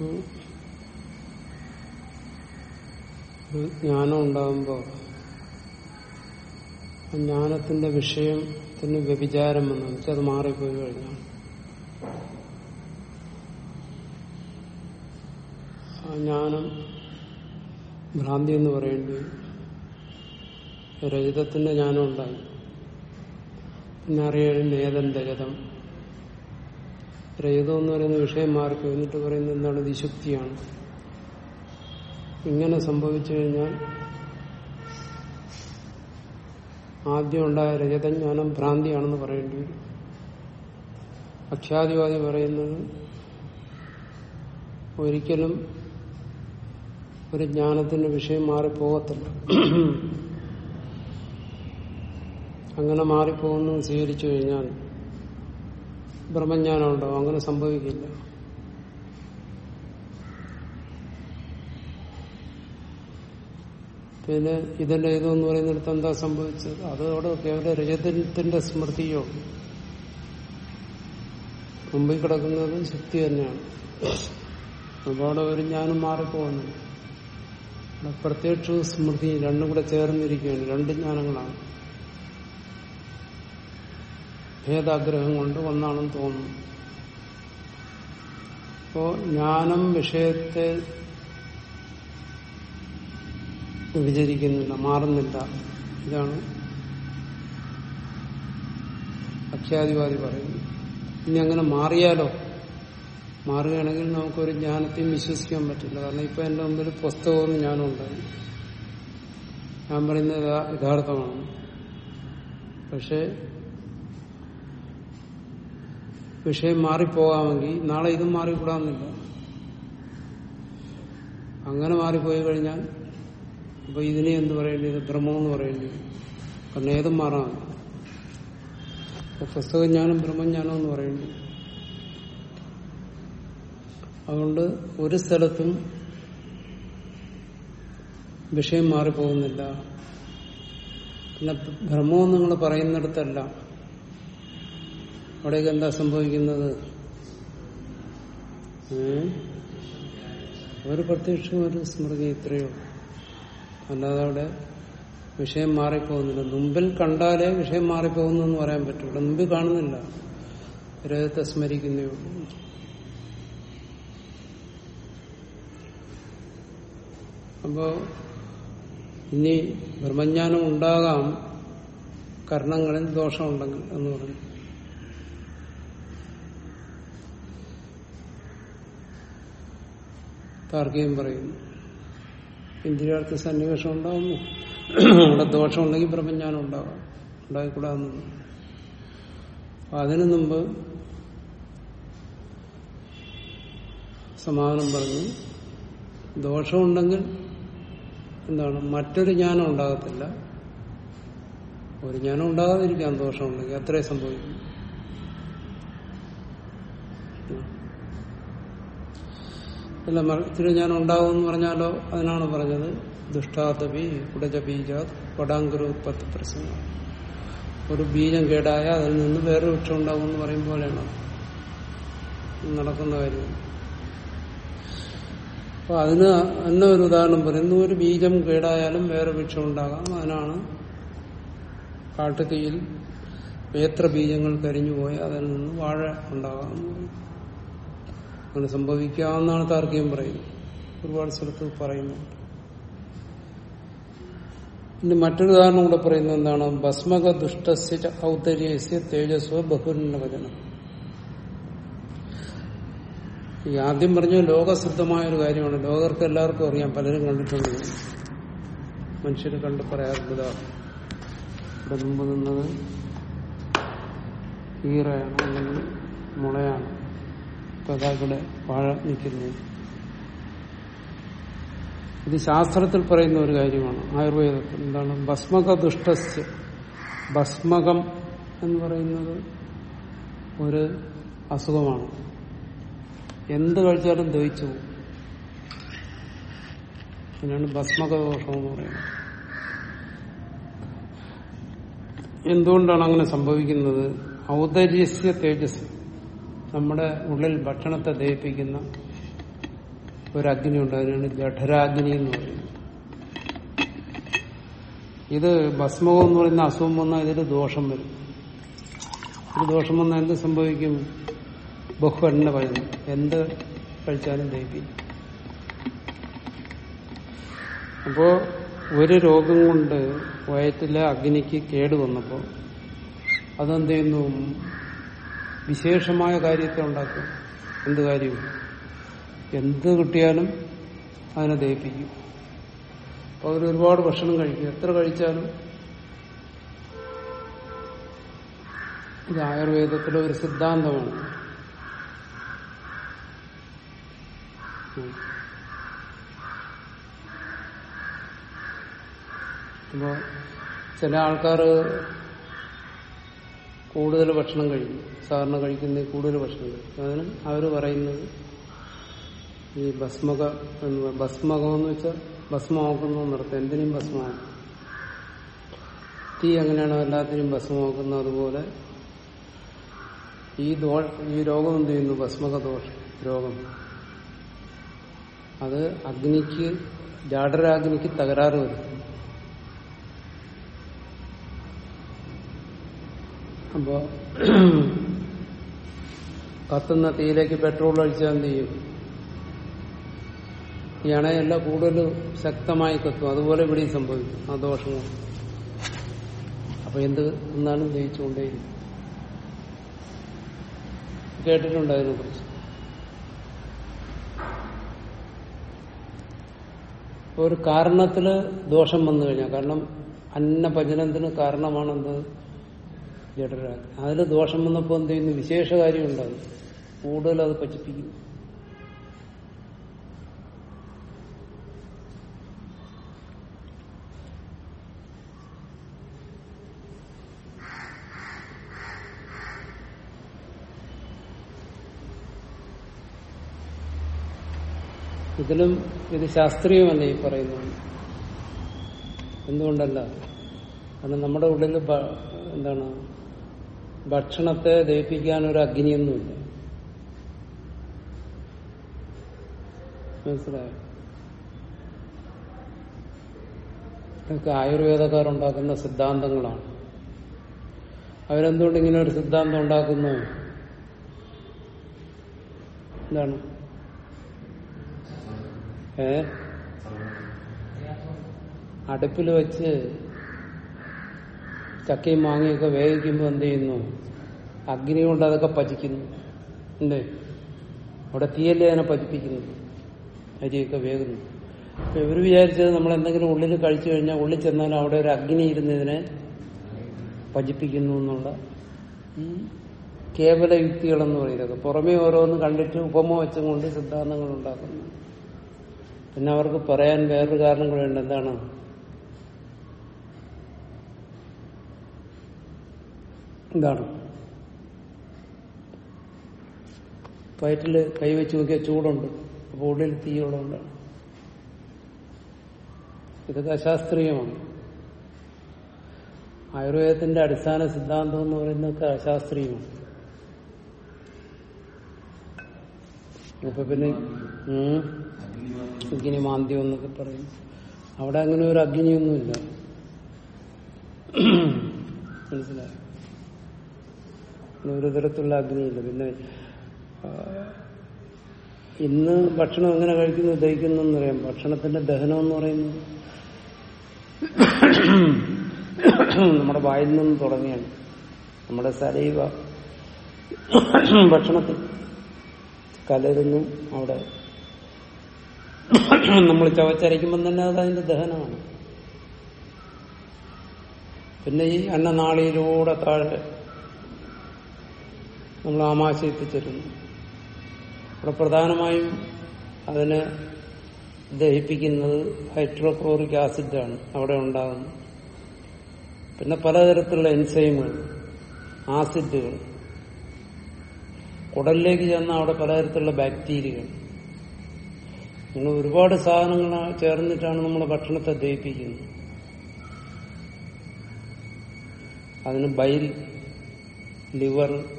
ഒരു ജ്ഞാനം ഉണ്ടാകുമ്പോൾ ജ്ഞാനത്തിന്റെ വിഷയത്തിന് വ്യഭിചാരം എന്ന് വെച്ചാൽ അത് മാറിപ്പോയി കഴിഞ്ഞാൽ. ആ ജ്ഞാനം ഭ്രാന്തി എന്ന് പറയേണ്ടി രചിതത്തിന്റെ ജ്ഞാനം ഉണ്ടായി. പിന്നെ അറിയാൻ ഏതൻ രജതം രഹിതം എന്ന് പറയുന്ന വിഷയം മാർക്ക് എന്നിട്ട് പറയുന്നത് എന്താണ്? വിശുദ്ധിയാണ്. ഇങ്ങനെ സംഭവിച്ചു കഴിഞ്ഞാൽ ആദ്യം ഉണ്ടായ രജതജ്ഞാനം ഭ്രാന്തിയാണെന്ന് പറയേണ്ടി വരും. അഖ്യാതിവാദി പറയുന്നത് ഒരിക്കലും ഒരു ജ്ഞാനത്തിന്റെ വിഷയം മാറിപ്പോകത്തില്ല. അങ്ങനെ മാറിപ്പോകുന്നു സ്വീകരിച്ചു കഴിഞ്ഞാൽ ബ്രഹ്മജ്ഞാനം ഉണ്ടാവും അങ്ങനെ സംഭവിക്കില്ല. പിന്നെ ഇതിന്റെ ഇതെന്ന് പറയുന്നിടത്ത് എന്താ സംഭവിച്ചത്? അതോടെ കേവല രജതത്തിന്റെ സ്മൃതിയോ? മുമ്പിൽ കിടക്കുന്നത് ശക്തി തന്നെയാണ്. അതോടെ ഒരു ജ്ഞാനം മാറിപ്പോകുന്നു. പ്രത്യക്ഷവും സ്മൃതി രണ്ടും കൂടെ ചേർന്നിരിക്കുകയാണ്. രണ്ട് ജ്ഞാനങ്ങളാണ് ഭേദാഗ്രഹം കൊണ്ട് ഒന്നാണെന്ന് തോന്നുന്നു. അപ്പോ ജ്ഞാനം വിഷയത്തെ വിചരിക്കുന്നില്ല മാറുന്നില്ല. ഇതാണ് അഖ്യാതിവാദി പറയുന്നത്. ഇനി അങ്ങനെ മാറിയാലോ? മാറുകയാണെങ്കിൽ നമുക്കൊരു ജ്ഞാനത്തെയും വിശ്വസിക്കാൻ പറ്റില്ല. കാരണം ഇപ്പൊ എന്റെ മുമ്പിൽ പുസ്തകവും ജ്ഞാനം ഉണ്ടായി. ഞാൻ പറയുന്നത് യഥാ- യഥാർത്ഥമാണ്. പക്ഷെ വിഷയം മാറിപ്പോകാമെങ്കിൽ നാളെ ഇതും മാറിക്കൂടാന്നില്ല അങ്ങനെ മാറിപ്പോയി കഴിഞ്ഞാൽ അപ്പൊ ഇതിനെ എന്ത് പറയേണ്ടി ഇത് ബ്രഹ്മം എന്ന് പറയേണ്ടി കാരണം ഏതും മാറാം. പുസ്തകജ്ഞാനും പുസ്തകജ്ഞാനം ബ്രഹ്മജ്ഞാനം എന്ന് പറയേണ്ടി അതുകൊണ്ട് ഒരു സ്ഥലത്തും വിഷയം മാറിപ്പോകുന്നില്ല. പിന്നെ ബ്രഹ്മം നിങ്ങൾ പറയുന്നിടത്തല്ല. അവിടേക്ക് എന്താ സംഭവിക്കുന്നത്? ഒരു പ്രത്യക്ഷം ഒരു സ്മൃതി ഇത്രയോ അല്ലാതെ അവിടെ വിഷയം മാറിപ്പോകുന്നില്ല. മുമ്പിൽ കണ്ടാലേ വിഷയം മാറിപ്പോകുന്നു എന്ന് പറയാൻ പറ്റും. ഇവിടെ മുമ്പിൽ കാണുന്നില്ല. രഥത്തെ സ്മരിക്കുന്നേ ഉള്ളൂ. അപ്പോ ഇനി ബ്രഹ്മജ്ഞാനം ഉണ്ടാകാം. കർണങ്ങളിൽ ദോഷമുണ്ടെങ്കിൽ എന്ന് പറഞ്ഞു. താർക്കികം പറയുന്നു. ഇന്ദ്രിയാർത്ഥ സന്നിവേഷം ഉണ്ടാവുന്നു. അവിടെ ദോഷമുണ്ടെങ്കിൽ പ്രപഞ്ചാനം ഉണ്ടാകാം ഉണ്ടായിക്കൂടാന്ന് അതിനു മുമ്പ് സമാധാനം പറഞ്ഞു ദോഷമുണ്ടെങ്കിൽ എന്താണ്? മറ്റൊരു ജ്ഞാനം ഉണ്ടാകത്തില്ല. ഒരു ജ്ഞാനം ഉണ്ടാകാതിരിക്കാൻ ദോഷമുണ്ടെങ്കിൽ അത്രേ സംഭവിക്കും. അല്ല മറ്റൊരു ഞാൻ ഉണ്ടാവും എന്ന് പറഞ്ഞാലോ? അതിനാണ് പറഞ്ഞത്. ദുഷ്ടാതപി കുടജബീജാത് പടാങ്കുരു ഉത്പത്തി പ്രശ്നം ഒരു ബീജം കേടായ അതിൽ നിന്ന് വേറെ വൃക്ഷം ഉണ്ടാവും എന്ന് പറയും പോലെയാണ്? നടക്കുന്ന കാര്യം. അപ്പൊ അതിന് എന്നെ ഒരു ഉദാഹരണം പറയുന്നു ഒരു ബീജം കേടായാലും വേറെ വൃക്ഷം ഉണ്ടാകാം. അതിനാണ് കാട്ടുതീയിൽ എത്ര ബീജങ്ങൾ കരിഞ്ഞു അതിൽ നിന്ന് വാഴ ഉണ്ടാകാം. അങ്ങനെ സംഭവിക്കാമെന്നാണ് താർക്കികം പറയുന്നത്. ഒരുപാട് സ്ഥലത്ത് പറയുന്നുണ്ട് ഇനി മറ്റൊരു ഉദാഹരണം കൂടെ പറയുന്നത് എന്താണ്? ഭസ്മക ദുഷ്ടസ്യ ഔദര്യസ്യ തേജസ്വ ബഹുന്നവചനം. ഈ ആദ്യം പറഞ്ഞ ലോകസിദ്ധമായ ഒരു കാര്യമാണ്. ലോകർക്ക് എല്ലാവർക്കും അറിയാം. പലരും കണ്ടിട്ടുണ്ട്. മനുഷ്യർ കണ്ട് പറയാറുണ്ട് ഇവിടെ മുമ്പ് നിന്നത് ഈറയാണ് അല്ലെങ്കിൽ മുളയാണ്. അതാ ഇവിടെ വാഴ നിൽക്കുന്നത് ഇത് ശാസ്ത്രത്തിൽ പറയുന്ന ഒരു കാര്യമാണ്. ആയുർവേദത്തിൽ എന്താണ്? ഭസ്മക ദുഷ്ടസ്യ ഭസ്മകം എന്ന് പറയുന്നത് ഒരു അസുഖമാണ്. എന്ത് കഴിച്ചാലും ദഹിച്ചു പോകും. അതിനാണ് ഭസ്മക ദോഷം എന്ന് പറയുന്നത്. എന്തുകൊണ്ടാണ് അങ്ങനെ സംഭവിക്കുന്നത്? ഔദര്യസ്യ തേജസ്. നമ്മുടെ ഉള്ളിൽ ഭക്ഷണത്തെ ദഹിപ്പിക്കുന്ന ഒരു അഗ്നി ഉണ്ട്. അതിനാണ് ജഠരാഗ്നി എന്ന് പറയുന്നത്. ഇത് ഭസ്മകം എന്ന് പറയുന്ന അസുഖം വന്നാൽ ഇതിൽ ദോഷം വരും. ഒരു ദോഷം വന്നാൽ എന്ത് സംഭവിക്കും? ബഹുവണ്ണ പറയുന്നു എന്ത് കഴിച്ചാലും ദഹിപ്പിക്കും. അപ്പോ ഒരു രോഗം കൊണ്ട് വയറ്റിലെ അഗ്നിക്ക് കേടുവന്നപ്പോൾ അതെന്ത് ചെയ്യുന്നു? വിശേഷമായ കാര്യത്തെ ഉണ്ടാക്കും. എന്ത് കാര്യവും എന്ത് കിട്ടിയാലും അതിനെ ദഹിപ്പിക്കും. അപ്പൊ അവർ ഒരുപാട് ഭക്ഷണം കഴിക്കും. എത്ര കഴിച്ചാലും ഇത് ആയുർവേദത്തിലെ ഒരു സിദ്ധാന്തമാണ്. ചില ആൾക്കാർ കൂടുതൽ ഭക്ഷണം കഴിക്കും. സാധാരണ കഴിക്കുന്ന കൂടുതൽ ഭക്ഷണം കഴിക്കും. അതിന് അവർ പറയുന്നത് ഈ ഭസ്മക എന്ന് ഭസ്മകം എന്ന് വെച്ചാൽ ഭസ്മമാക്കുന്നു നിർത്തം എന്തിനും ഭസ്മമാക്കും തീ എങ്ങനെയാണോ എല്ലാത്തിനും ഭസ്മമാക്കുന്നത് അതുപോലെ ഈ ദോ ഈ രോഗം എന്ത് ചെയ്യുന്നു? ഭസ്മക ദോഷം രോഗം. അത് അഗ്നിക്ക് ജാഡരാഗ്നിക്ക് തകരാറ് വരും അപ്പോ കത്തുന്ന തീയിലേക്ക് പെട്രോൾ ഒഴിച്ചാൽ എന്ത് ചെയ്യും? ഈ അണയല്ല കൂടുതൽ ശക്തമായി കത്തും. അതുപോലെ ഇവിടെയും സംഭവിക്കും. ആ ദോഷങ്ങൾ അപ്പൊ എന്ത് എന്നാലും ജയിച്ചുകൊണ്ടേയിരിക്കും. കേട്ടിട്ടുണ്ട് അതിനെ കുറിച്ച്. ഒരു കാരണത്തിൽ ദോഷം വന്നു കഴിഞ്ഞാൽ കാരണം അന്നപചനത്തിന് കാരണമാണെന്ത്? ജഡരാഗ് അതിൽ ദോഷം വന്നപ്പോൾ എന്ത് ചെയ്യുന്നു? വിശേഷ കാര്യം ഉണ്ടാകും കൂടുതൽ അത് പച്ചിപ്പിക്കും ഇതിലും ഇത് ശാസ്ത്രീയമല്ല ഈ പറയുന്നത്. എന്തുകൊണ്ടല്ല? കാരണം നമ്മുടെ ഉള്ളിൽ എന്താണ് ഭക്ഷണത്തെ ദഹിപ്പിക്കാൻ ഒരു അഗ്നിയൊന്നുമില്ല. മനസ്സിലായോ? ഇതൊക്കെ ആയുർവേദക്കാർ ഉണ്ടാക്കുന്ന സിദ്ധാന്തങ്ങളാണ്. അവരെന്തുകൊണ്ട് ഇങ്ങനെ ഒരു സിദ്ധാന്തം ഉണ്ടാക്കുന്നു? എന്താണ്? ഏ? അടുപ്പിൽ വെച്ച് ചക്കയും മാങ്ങയൊക്കെ വേവിക്കുമ്പോൾ എന്ത് ചെയ്യുന്നു? അഗ്നി കൊണ്ട് അതൊക്കെ പചിക്കുന്നു. അല്ലേ അവിടെ തീയല്ലേ അതിനെ പചിപ്പിക്കുന്നു. അരിയൊക്കെ വേകുന്നു അപ്പൊ ഇവർ വിചാരിച്ചത് നമ്മൾ എന്തെങ്കിലും ഉള്ളിൽ കഴിച്ചു കഴിഞ്ഞാൽ ഉള്ളിൽ ചെന്നാൽ അവിടെ ഒരു അഗ്നി ഇരുന്നതിനെ പചിപ്പിക്കുന്നു എന്നുള്ള ഈ കേവല യുക്തികളെന്ന് പറയുന്നത് പുറമേ ഓരോന്ന് കണ്ടിട്ട് ഉപമ വെച്ചും കൊണ്ട് സിദ്ധാന്തങ്ങൾ ഉണ്ടാക്കുന്നു. പിന്നെ അവർക്ക് പറയാൻ വേറൊരു കാരണം കൂടെ ഉണ്ട്. എന്താണ്? എന്താണ് പയറ്റിൽ കൈവച്ച് നോക്കിയാൽ ചൂടുണ്ട്. അപ്പൊ ഉള്ളിൽ തീയുള്ളതുകൊണ്ടാണ് ഇതൊക്കെ അശാസ്ത്രീയമാണ്. ആയുർവേദത്തിന്റെ അടിസ്ഥാന സിദ്ധാന്തം എന്ന് പറയുന്നതൊക്കെ അശാസ്ത്രീയമാണ്. അപ്പൊ പിന്നെ അഗ്നി മാന്ദ്യം എന്നൊക്കെ പറയും. അവിടെ അങ്ങനെ ഒരു അഗ്നിയൊന്നുമില്ല. മനസ്സിലായോ? ഒരു തരത്തിലുള്ള അഗ്നിയില്ല പിന്നെ ഇന്ന് ഭക്ഷണം എങ്ങനെ കഴിക്കുന്നു ദഹിക്കുന്നു എന്നറിയാം. ഭക്ഷണത്തിന്റെ ദഹനം എന്ന് പറയുന്നത് നമ്മുടെ വായിൽ നിന്ന് തുടങ്ങിയാണ്. നമ്മുടെ സലൈവ ഭക്ഷണത്തിൽ കലരുന്നു അവിടെ. നമ്മൾ ചവച്ചരയ്ക്കുമ്പോൾ തന്നെ അത് അതിന്റെ ദഹനമാണ്. പിന്നെ ഈ അന്നനാളിയിലൂടെ താഴെ നമ്മൾ ആമാശയം എത്തിച്ചേരുന്നു അവിടെ പ്രധാനമായും അതിനെ ദഹിപ്പിക്കുന്നത് ഹൈഡ്രോക്ലോറിക് ആസിഡാണ്. അവിടെ ഉണ്ടാകുന്നത്. പിന്നെ പലതരത്തിലുള്ള എൻസൈമുകൾ ആസിഡുകൾ. കുടലിലേക്ക് ചെന്ന അവിടെ പലതരത്തിലുള്ള ബാക്ടീരിയകൾ. അങ്ങനെ ഒരുപാട് സാധനങ്ങൾ ചേർന്നിട്ടാണ് നമ്മൾ ഭക്ഷണത്തെ ദഹിപ്പിക്കുന്നത്. അതിന് ബൈൽ ലിവർ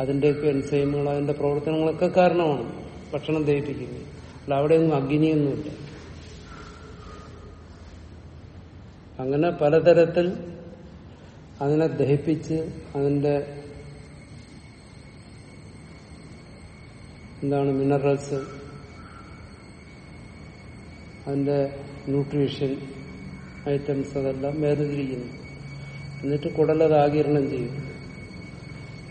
അതിന്റെയൊക്കെ എൻസൈമുകൾ അതിന്റെ പ്രവർത്തനങ്ങളൊക്കെ കാരണമാണ്. ഭക്ഷണം ദഹിപ്പിക്കുന്നത്. അല്ല അവിടെയൊന്നും അഗ്നിയൊന്നുമില്ല. അങ്ങനെ പലതരത്തിൽ അതിനെ ദഹിപ്പിച്ച് അതിന്റെ എന്താണ് മിനറൽസ് അതിന്റെ ന്യൂട്രീഷൻ ഐറ്റംസ് അതെല്ലാം വേർതിരിക്കുന്നു. എന്നിട്ട് കുടലത് ആകിരണം ചെയ്യും.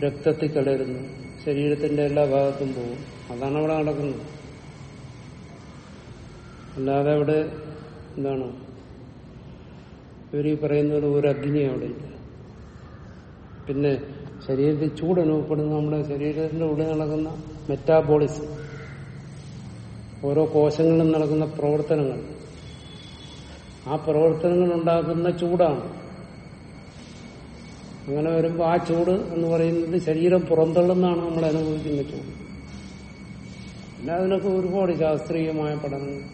രക്തത്തിൽ കലരുന്നു ശരീരത്തിന്റെ എല്ലാ ഭാഗത്തും പോകും. അതാണ് അവിടെ നടക്കുന്നത്. അല്ലാതെ അവിടെ എന്താണ്? ഇവർ ഈ പറയുന്നത് ഒരു അഗ്നി അവിടെ ഇല്ല. പിന്നെ ശരീരത്തിൽ ചൂട് അനുഭവപ്പെടുന്ന നമ്മുടെ ശരീരത്തിന്റെ ഉള്ളിൽ നടക്കുന്ന മെറ്റാബോളിസം ഓരോ കോശങ്ങളിലും നടക്കുന്ന പ്രവർത്തനങ്ങൾ. ആ പ്രവർത്തനങ്ങൾ ഉണ്ടാക്കുന്ന ചൂടാണ്. അങ്ങനെ വരുമ്പോൾ ആ ചൂട് എന്ന് പറയുന്നത് ശരീരം പുറന്തള്ളുന്നതാണ് നമ്മൾ അനുഭവിക്കുന്ന ചൂട്. പിന്നെ അതിനൊക്കെ ഒരുപാട് ശാസ്ത്രീയമായ പഠനം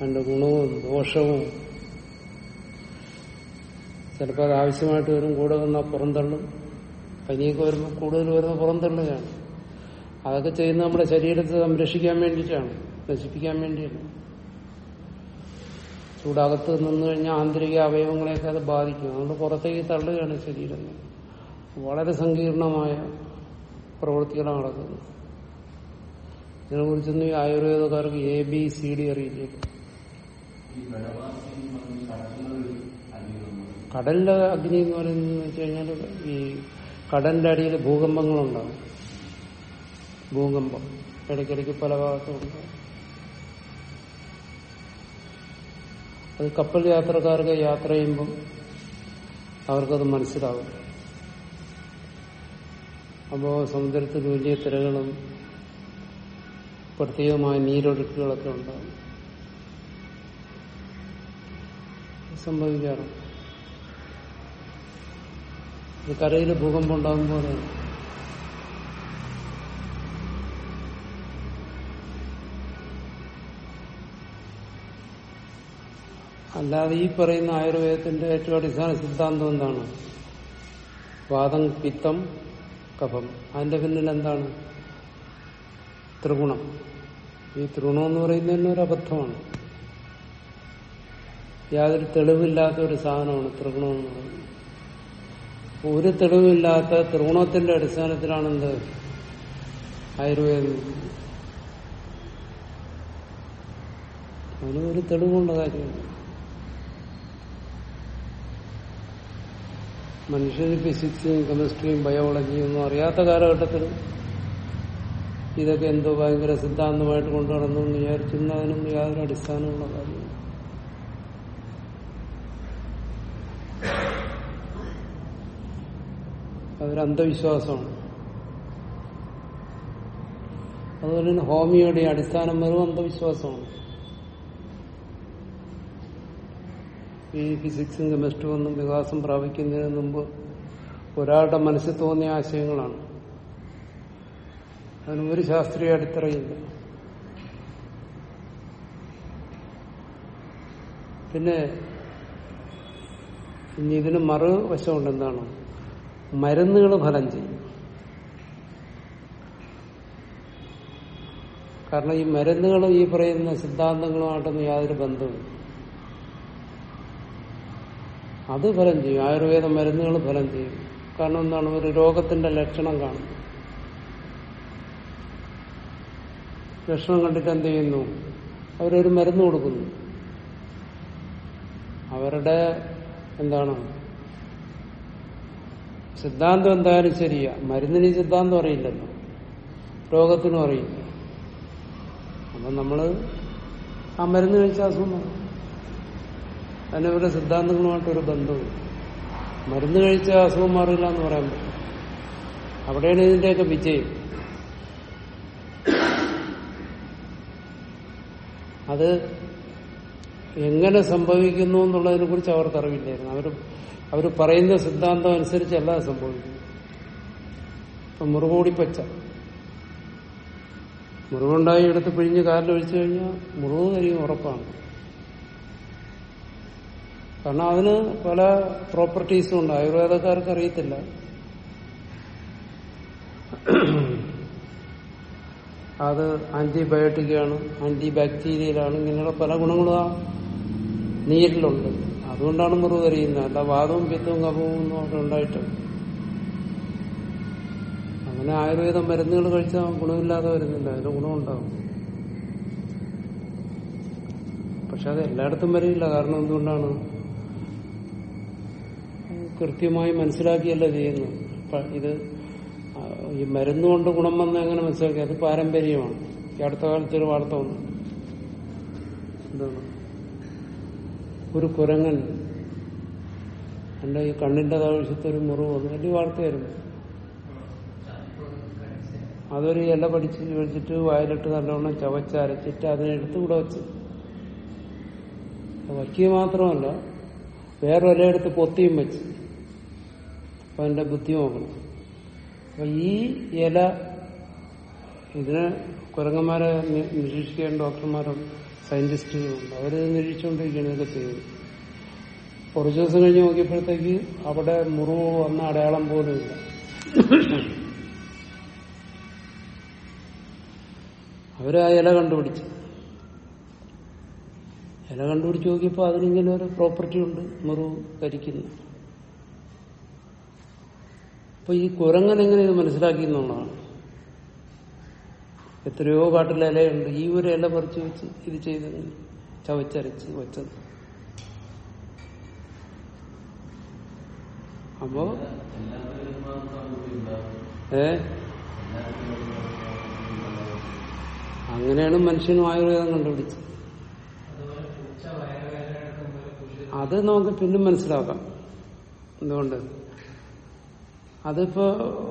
അതിന്റെ ഗുണവും ദോഷവും. ചിലപ്പോൾ അത് ആവശ്യമായിട്ട് വരും കൂടെ വന്നാൽ പുറന്തള്ളും. പനിയൊക്കെ വരുമ്പോൾ കൂടുതൽ വരുന്ന പുറന്തള്ളുകയാണ്. അതൊക്കെ ചെയ്യുന്നത് നമ്മുടെ ശരീരത്തെ സംരക്ഷിക്കാൻ വേണ്ടിയിട്ടാണ് നശിപ്പിക്കാൻ വേണ്ടിയല്ല ചൂടകത്ത് നിന്ന് കഴിഞ്ഞാൽ ആന്തരിക അവയവങ്ങളെയൊക്കെ അത് ബാധിക്കും. അതുകൊണ്ട് പുറത്തേക്ക് തള്ളുകയാണ് ശരീരം. വളരെ സങ്കീർണമായ പ്രവൃത്തികളാണ് നടക്കുന്നത്. ഇതിനെക്കുറിച്ചൊന്നും ഈ ആയുർവേദക്കാർക്ക് എ ബി സി ഡി അറിയില്ല? കടലിലെ അഗ്നി എന്ന് പറയുന്നത് വെച്ച് കഴിഞ്ഞാൽ ഈ കടലിന്റെ അടിയിൽ ഭൂകമ്പങ്ങളുണ്ടാകും. ഭൂകമ്പം. ഇടയ്ക്കിടയ്ക്ക് പല ഭാഗത്തും ഉണ്ടാകും അത് കപ്പൽ യാത്രക്കാർക്ക് യാത്ര ചെയ്യുമ്പം അവർക്കത് മനസ്സിലാവും അപ്പോ സമുദ്രത്തിൽ വലിയ തിരകളും പ്രത്യേകമായ നീരൊഴുക്കുകളൊക്കെ ഉണ്ടാകും. സംഭവിക്കാറുണ്ട്. കരയിൽ ഭൂകമ്പം ഉണ്ടാകുമ്പോൾ അല്ലാതെ ഈ പറയുന്ന ആയുർവേദത്തിന്റെ ഏറ്റവും അടിസ്ഥാന സിദ്ധാന്തം എന്താണ്? വാദം പിത്തം കഫം. അതിന്റെ പിന്നിൽ എന്താണ്? ത്രിഗുണം. ഈ ത്രിഗുണം എന്ന് പറയുന്നതിന് ഒരു അബദ്ധമാണ്. യാതൊരു തെളിവില്ലാത്ത ഒരു സാധനമാണ് ത്രിഗുണം എന്ന് പറയുന്നത്. ഒരു തെളിവില്ലാത്ത ത്രിഗുണത്തിന്റെ അടിസ്ഥാനത്തിലാണെന്ത്? ആയുർവേദം. അതിന് ഒരു തെളിവുള്ള കാര്യമാണ് മനുഷ്യന് ഫിസിക്സും കെമിസ്ട്രിയും ബയോളജിയും ഒന്നും അറിയാത്ത കാലഘട്ടത്തിൽ ഇതൊക്കെ എന്തോ ഭയങ്കര സിദ്ധാന്തമായിട്ട് കൊണ്ടു നടന്നു എന്ന് വിചാരിച്ചിരുന്ന യാതൊരു അടിസ്ഥാനമുള്ള കാര്യമില്ല. അതൊരു അന്ധവിശ്വാസമാണ് അതുപോലെ തന്നെ ഹോമിയോയുടെ അടിസ്ഥാനം വെറും അന്ധവിശ്വാസമാണ്. ഈ ഫിസിക്സും കെമിസ്ട്രിയും ഒന്നും വികാസം പ്രാപിക്കുന്നതിന് മുമ്പ് ഒരാളുടെ മനസ്സിൽ തോന്നിയ ആശയങ്ങളാണ്. അതിന് ഒരു ശാസ്ത്രീയ അടിത്തറയില്ല. പിന്നെ ഇനി ഇതിന് മറുവശമുണ്ട് എന്താണ് മരുന്നുകൾ ഫലം ചെയ്യും. കാരണം ഈ മരുന്നുകളും ഈ പറയുന്ന സിദ്ധാന്തങ്ങളുമായിട്ടൊന്നും യാതൊരു ബന്ധവുമില്ല. അത് ഫലം ചെയ്യും. ആയുർവേദ മരുന്നുകൾ ഫലം ചെയ്യും. കാരണം എന്താണ്? ഒരു രോഗത്തിന്റെ ലക്ഷണം കാണും. ലക്ഷണം കണ്ടിട്ട് എന്ത് ചെയ്യുന്നു? അവരൊരു മരുന്ന് കൊടുക്കുന്നു. അവരുടെ എന്താണ്? സിദ്ധാന്തം എന്തായാലും ശരിയാ. മരുന്നിന് സിദ്ധാന്തം അറിയില്ലല്ലോ. രോഗത്തിനും അറിയില്ല. അപ്പൊ നമ്മൾ ആ മരുന്ന് കഴിച്ച അസുഖം മാറും അതിനവരുടെ സിദ്ധാന്തങ്ങളുമായിട്ടൊരു ബന്ധവും മരുന്ന് കഴിച്ച അസുഖം മാറില്ല എന്ന് പറയാൻ പറ്റും അവിടെയാണ് ഇതിന്റെയൊക്കെ വിജയം. അത് എങ്ങനെ സംഭവിക്കുന്നു എന്നുള്ളതിനെ കുറിച്ച് അവർക്ക് അറിവില്ലായിരുന്നു. അവർ അവർ പറയുന്ന സിദ്ധാന്തം അനുസരിച്ചല്ല അത് സംഭവിക്കുന്നു ഇപ്പൊ മുറിവോടിപ്പച്ച. മുറിവുണ്ടായി എടുത്ത് പിഴിഞ്ഞ് കാലിലൊഴിച്ചു കഴിഞ്ഞാൽ മുറിവ് കരിയും ഉറപ്പാണ്. കാരണം അതിന് പല പ്രോപ്പർട്ടീസും ഉണ്ട്. ആയുർവേദക്കാർക്ക് അറിയത്തില്ല. അത് ആന്റിബയോട്ടിക്കാണ് ആന്റി ബാക്ടീരിയലാണ് ഇങ്ങനെയുള്ള പല ഗുണങ്ങളും ആ നീരിലുണ്ട് അതുകൊണ്ടാണ് മുറിവ് അറിയുന്നത് അല്ല വാദവും പിത്തവും കപവും ഒന്നും അവിടെ ഉണ്ടായിട്ട്. അങ്ങനെ ആയുർവേദം മരുന്നുകൾ കഴിച്ചാൽ ഗുണമില്ലാതെ വരുന്നില്ല. അതിന് ഗുണമുണ്ടാവും. പക്ഷെ അത് എല്ലായിടത്തും വരില്ല കാരണം എന്തുകൊണ്ടാണ്? കൃത്യമായി മനസ്സിലാക്കിയല്ല ചെയ്യുന്നു. ഇത് ഈ മരുന്നുകൊണ്ട് ഗുണം വന്ന എങ്ങനെ മനസ്സിലാക്കി? അത് പാരമ്പര്യമാണ്. ഈ അടുത്ത കാലത്ത് ഒരു വാർത്ത വന്നു. എന്താണ്? ഒരു കുരങ്ങൻ എന്റെ ഈ കണ്ണിന്റെ താഴ്ചത്തെ ഒരു മുറിവ് വന്നു. വലിയ വാർത്തയായിരുന്നു. അതൊരു ഇല പഠിച്ച് വെച്ചിട്ട് വയലിട്ട് നല്ലവണ്ണം ചവച്ചരച്ചിട്ട് അതിനെടുത്ത് ഇവിടെ വെച്ച്. വയ്ക്കുക മാത്രമല്ല വേറെ ഇലയെടുത്ത് പൊത്തിയും വെച്ച്. അപ്പൊ അതിന്റെ ബുദ്ധി നോക്കണം. അപ്പൊ ഈ ഇല ഇതിനെ കുരങ്ങന്മാരെ നിരീക്ഷിക്കേണ്ട ഡോക്ടർമാരും സയന്റിസ്റ്റുകളുണ്ട് അവർ നിരീക്ഷിച്ചുകൊണ്ടിരിക്കുകയാണ് ഇതൊക്കെ ചെയ്യുന്നത്. കുറച്ച് ദിവസം കഴിഞ്ഞ് നോക്കിയപ്പോഴത്തേക്ക് അവിടെ മുറിവ് വന്ന അടയാളം പോലും ഇല്ല. അവർ ആ ഇല കണ്ടുപിടിച്ചു. ഇല കണ്ടുപിടിച്ച് നോക്കിയപ്പോ അതിനിങ്ങനെ ഒരു പ്രോപ്പർട്ടി ഉണ്ട് മുറിവ് കരിക്കുന്നു അപ്പൊ ഈ കുരങ്ങൻ എങ്ങനെ ഇത് മനസ്സിലാക്കി എന്നുള്ളതാണ്. എത്രയോ കാട്ടിലെ ഇലയുണ്ട്. ഈ ഒരു ഇല പറിച്ചു വെച്ച് ഇത് ചെയ്ത് ചവച്ചരച്ച് വെച്ചത്. അപ്പോ ഏ? അങ്ങനെയാണ് മനുഷ്യനും ആയുർവേദം കണ്ടുപിടിച്ചത്. അത് നമുക്ക് പിന്നും മനസ്സിലാക്കാം. എന്തുകൊണ്ട്? അതിപ്പോ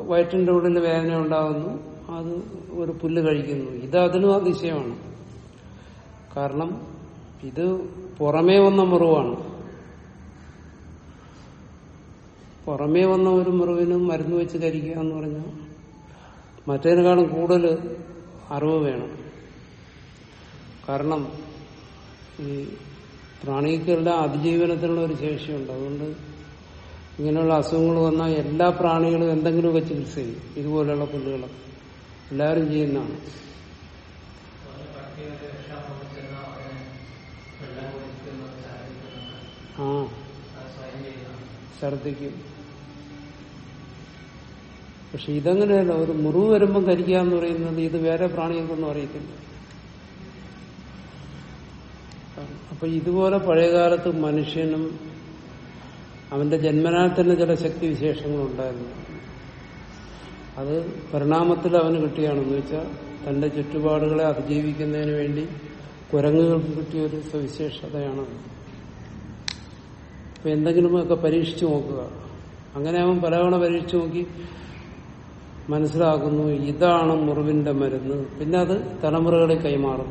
വയറ്റിന്റെ ഉള്ളിൽ വേദന ഉണ്ടാകുന്നു അത് ഒരു പുല്ല് കഴിക്കുന്നു. ഇത് അതിനും അതിശയമാണ് കാരണം ഇത് പുറമേ വന്ന മുറിവാണ്. പുറമേ വന്ന ഒരു മുറിവിനും മരുന്ന് വെച്ച് കരിക്കുക എന്ന് പറഞ്ഞാൽ മറ്റേതിനേക്കാളും കൂടുതൽ അറിവ് വേണം. കാരണം ഈ പ്രാണികൾക്കെല്ലാം അതിജീവനത്തിനുള്ള ഒരു ശേഷിയുണ്ട്. അതുകൊണ്ട് ഇങ്ങനെയുള്ള അസുഖങ്ങൾ വന്നാൽ എല്ലാ പ്രാണികളും എന്തെങ്കിലുമൊക്കെ ചികിത്സ ചെയ്യും. ഇതുപോലെയുള്ള പുല്ലുകളൊക്കെ. എല്ലാവരും ചെയ്യുന്നതാണ്. ആ. ഛർദിക്കും പക്ഷെ ഇതങ്ങനെയല്ല. ഒരു മുറിവ് വരുമ്പം കരിക്കുക എന്ന് പറയുന്നത് ഇത് വേറെ പ്രാണികൾക്കൊന്നും അറിയത്തില്ല. അപ്പൊ ഇതുപോലെ പഴയകാലത്ത് മനുഷ്യനും അവന്റെ ജന്മനാൽ തന്നെ ചില ശക്തി വിശേഷങ്ങളുണ്ടായിരുന്നു. അത് പരിണാമത്തിൽ അവന് കിട്ടിയാണെന്ന് വെച്ചാൽ തന്റെ ചുറ്റുപാടുകളെ അതിജീവിക്കുന്നതിന് വേണ്ടി കുരങ്ങുകൾക്ക് കിട്ടിയ ഒരു സവിശേഷതയാണത് അപ്പൊ എന്തെങ്കിലുമൊക്കെ പരീക്ഷിച്ചു നോക്കുക. അങ്ങനെ അവൻ പലവണ പരീക്ഷിച്ചു നോക്കി മനസ്സിലാക്കുന്നു ഇതാണ് മുറിവിന്റെ മരുന്ന്. പിന്നെ അത് തലമുറകളെ കൈമാറും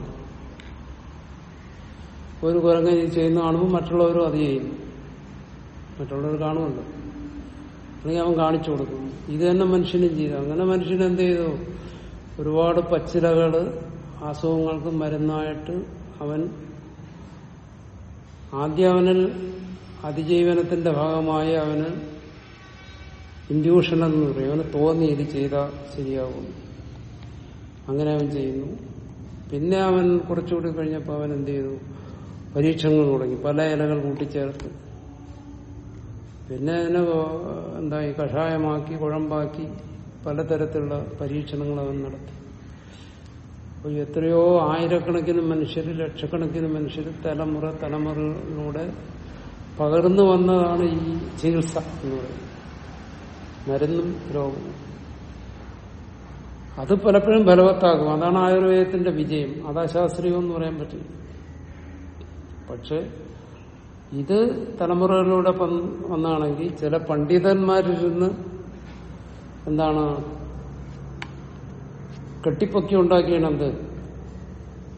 ഒരു കുരങ്ങൻ ഇത് ചെയ്യുന്ന കാണുമ്പോൾ മറ്റുള്ളവരും അത് ചെയ്യുന്നു. മറ്റുള്ളവർ കാണുമല്ലോ. അല്ലെങ്കിൽ അവൻ കാണിച്ചു കൊടുക്കും. ഇത് തന്നെ മനുഷ്യനും ചെയ്തു. അങ്ങനെ മനുഷ്യൻ എന്ത് ചെയ്തു? ഒരുപാട് പച്ചിലകൾ അസുഖങ്ങൾക്ക് മരുന്നായിട്ട് അവൻ ആദ്യം അതിജീവനത്തിന്റെ ഭാഗമായി അവന് ഇൻഡ്യൂഷൻ എന്ന് പറയും. അവന് തോന്നി ഇത് ചെയ്താൽ ശരിയാവും. അങ്ങനെ അവൻ ചെയ്യുന്നു. പിന്നെ അവൻ കുറച്ചുകൂടി കഴിഞ്ഞപ്പോൾ അവൻ എന്ത് ചെയ്തു? പരീക്ഷണങ്ങൾ തുടങ്ങി. പല ഇലകൾ കൂട്ടിച്ചേർത്ത്. പിന്നെ അതിനെ ഈ കഷായമാക്കി കുഴമ്പാക്കി പലതരത്തിലുള്ള പരീക്ഷണങ്ങൾ അവൻ നടത്തി. അപ്പോൾ എത്രയോ ആയിരക്കണക്കിന് മനുഷ്യർ ലക്ഷക്കണക്കിന് മനുഷ്യർ തലമുറ തലമുറകളിലൂടെ പകർന്നു വന്നതാണ് ഈ ചികിത്സ എന്ന് പറയുന്നത്. മരുന്നും രോഗവും. അത് പലപ്പോഴും ബലവത്താകും അതാണ് ആയുർവേദത്തിന്റെ വിജയം. അതാ ശാസ്ത്രീയം എന്ന് പറയാൻ പറ്റില്ല. പക്ഷെ ഇത് തലമുറകളിലൂടെ വന്നാണെങ്കിൽ ചില പണ്ഡിതന്മാരിരുന്ന് എന്താണ് കെട്ടിപ്പൊക്കി ഉണ്ടാക്കിയാണ് എന്ത്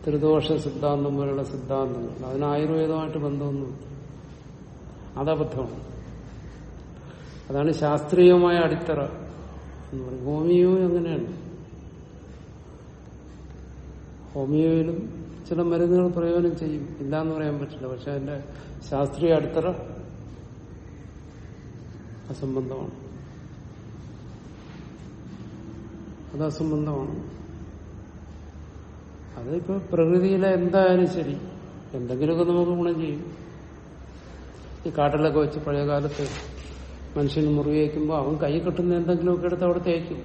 ത്രിദോഷ സിദ്ധാന്തം പോലുള്ള സിദ്ധാന്തങ്ങൾ. അതിന് ആയുർവേദമായിട്ട് ബന്ധമൊന്നും അതബദ്ധമാണ്. അതാണ് ശാസ്ത്രീയമായ അടിത്തറ എന്ന് പറയും ഹോമിയോ എങ്ങനെയാണ് ഹോമിയോയിലും ചില മരുന്നുകൾ പ്രയോജനം ചെയ്യും. ഇല്ലാന്ന് പറയാൻ പറ്റില്ല. പക്ഷെ അതിന്റെ ശാസ്ത്രീയ അടിത്തറ അസംബന്ധമാണ്. അത് അസംബന്ധമാണ്. അതിപ്പോ പ്രകൃതിയിലെ എന്തായാലും ശരി. എന്തെങ്കിലുമൊക്കെ നമുക്ക് ഗുണം ചെയ്യും. ഈ കാട്ടിലൊക്കെ വെച്ച് പഴയ കാലത്ത് മനുഷ്യന് മുറി വയ്ക്കുമ്പോൾ അവൻ കൈ കെട്ടുന്ന എന്തെങ്കിലുമൊക്കെ എടുത്ത് അവിടെ തേക്കും.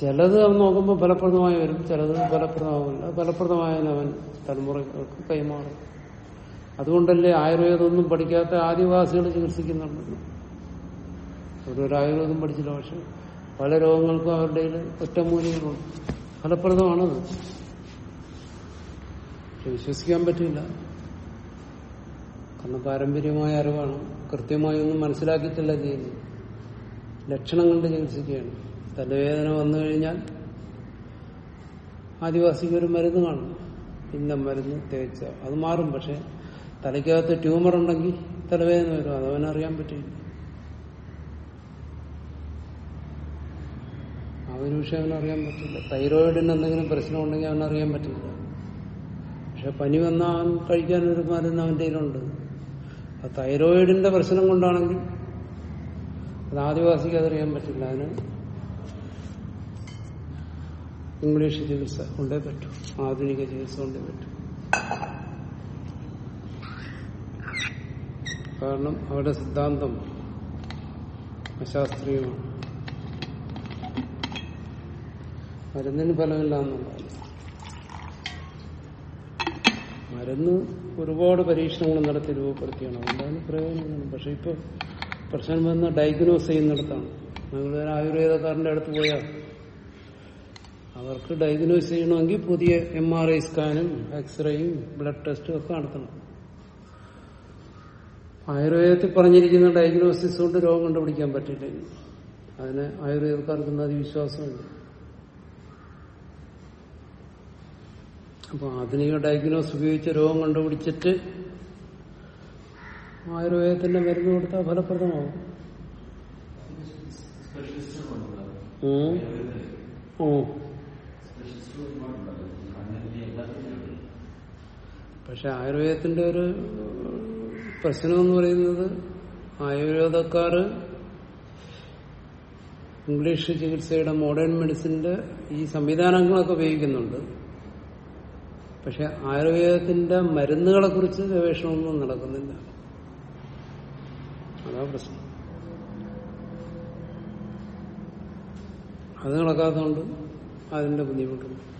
ചിലത് അവൻ നോക്കുമ്പോൾ ഫലപ്രദമായി വരും. ചിലത് ഫലപ്രദമാവില്ല. ഫലപ്രദമായ അവൻ തലമുറകൾക്ക് കൈമാറും. അതുകൊണ്ടല്ലേ ആയുർവേദമൊന്നും പഠിക്കാത്ത ആദിവാസികൾ ചികിത്സിക്കുന്നുണ്ട്. അവരൊരു ആയുർവേദം പഠിച്ചില്ല പക്ഷെ പല രോഗങ്ങൾക്കും അവരുടെ ഒറ്റമൂലികളുണ്ട് ഫലപ്രദമാണത് വിശ്വസിക്കാൻ പറ്റില്ല. കാരണം പാരമ്പര്യമായ അറിവാണ്. കൃത്യമായി ഒന്നും മനസ്സിലാക്കിയിട്ടില്ല ചെയ്യുന്നത്. ലക്ഷണം കൊണ്ട് ചികിത്സിക്കുകയാണ് തലവേദന വന്നു കഴിഞ്ഞാൽ ആദിവാസിക്ക് ഒരു മരുന്ന് കാണും. ഇന്ന മരുന്ന് തേച്ച. അത് മാറും പക്ഷെ തലയ്ക്കകത്ത് ട്യൂമർ ഉണ്ടെങ്കിൽ തലവേദന വരും. അതവനറിയാൻ പറ്റില്ല. ആ ഒരു വിഷയം അവനറിയാൻ പറ്റില്ല. തൈറോയിഡിന് എന്തെങ്കിലും പ്രശ്നം ഉണ്ടെങ്കിൽ അവനറിയാൻ പറ്റില്ല. പക്ഷെ പനി വന്നാൽ അവൻ കഴിക്കാൻ ഒരു മരുന്ന് അവന്റെ കയ്യിലുണ്ട്. ആ തൈറോയിഡിന്റെ പ്രശ്നം കൊണ്ടാണെങ്കിൽ അത് ആദിവാസിക്ക് അതറിയാൻ പറ്റില്ല. അതിന് ഇംഗ്ലീഷ് ചികിത്സ കൊണ്ടേ പറ്റും. ആധുനിക ചികിത്സ കൊണ്ടേ പറ്റും. കാരണം അവരുടെ സിദ്ധാന്തം അശാസ്ത്രീയമാണ് മരുന്നിന് ഫലമില്ല എന്നുള്ളതാണ് മരുന്ന് ഒരുപാട് പരീക്ഷണങ്ങൾ നടത്തി രൂപപ്പെടുത്തിയാണ്. അതുകൊണ്ടാണ് പ്രയോജനം പക്ഷെ ഇപ്പൊ പ്രശ്നം വന്ന ഡയഗ്നോസ് ചെയ്യുന്നിടത്താണ്. നിങ്ങൾ ആയുർവേദക്കാരന്റെ അടുത്ത് പോയാൽ അവർക്ക് ഡയഗ്നോസ് ചെയ്യണമെങ്കിൽ പുതിയ എം ആർ ഐ സ്കാനും എക്സ്റേയും ബ്ലഡ് ടെസ്റ്റും ഒക്കെ നടത്തണം. ആയുർവേദത്തിൽ പറഞ്ഞിരിക്കുന്ന ഡയഗ്നോസിസ് കൊണ്ട് രോഗം കണ്ടുപിടിക്കാൻ പറ്റില്ല അതിന് ആയുർവേദക്കാർക്കൊന്നും അത് വിശ്വാസമില്ല അപ്പൊ ആധുനിക ഡയഗ്നോസ് ഉപയോഗിച്ച് രോഗം കണ്ടുപിടിച്ചിട്ട് ആയുർവേദത്തിന്റെ മരുന്ന് കൊടുത്താൽ ഫലപ്രദമാവും. ഉം. പക്ഷെ ആയുർവേദത്തിന്റെ ഒരു പ്രശ്നം എന്ന് പറയുന്നത് ആയുർവേദക്കാർ ഇംഗ്ലീഷ് ചികിത്സയുടെ മോഡേൺ മെഡിസിന്റെ ഈ സംവിധാനങ്ങളൊക്കെ ഉപയോഗിക്കുന്നുണ്ട്. പക്ഷെ ആയുർവേദത്തിന്റെ മരുന്നുകളെ കുറിച്ച് ഗവേഷണമൊന്നും നടക്കുന്നില്ല. അതാ പ്രശ്നം. അത് നടക്കാത്തതുകൊണ്ട് അതിന്റെ ബുദ്ധിമുട്ടുണ്ട്.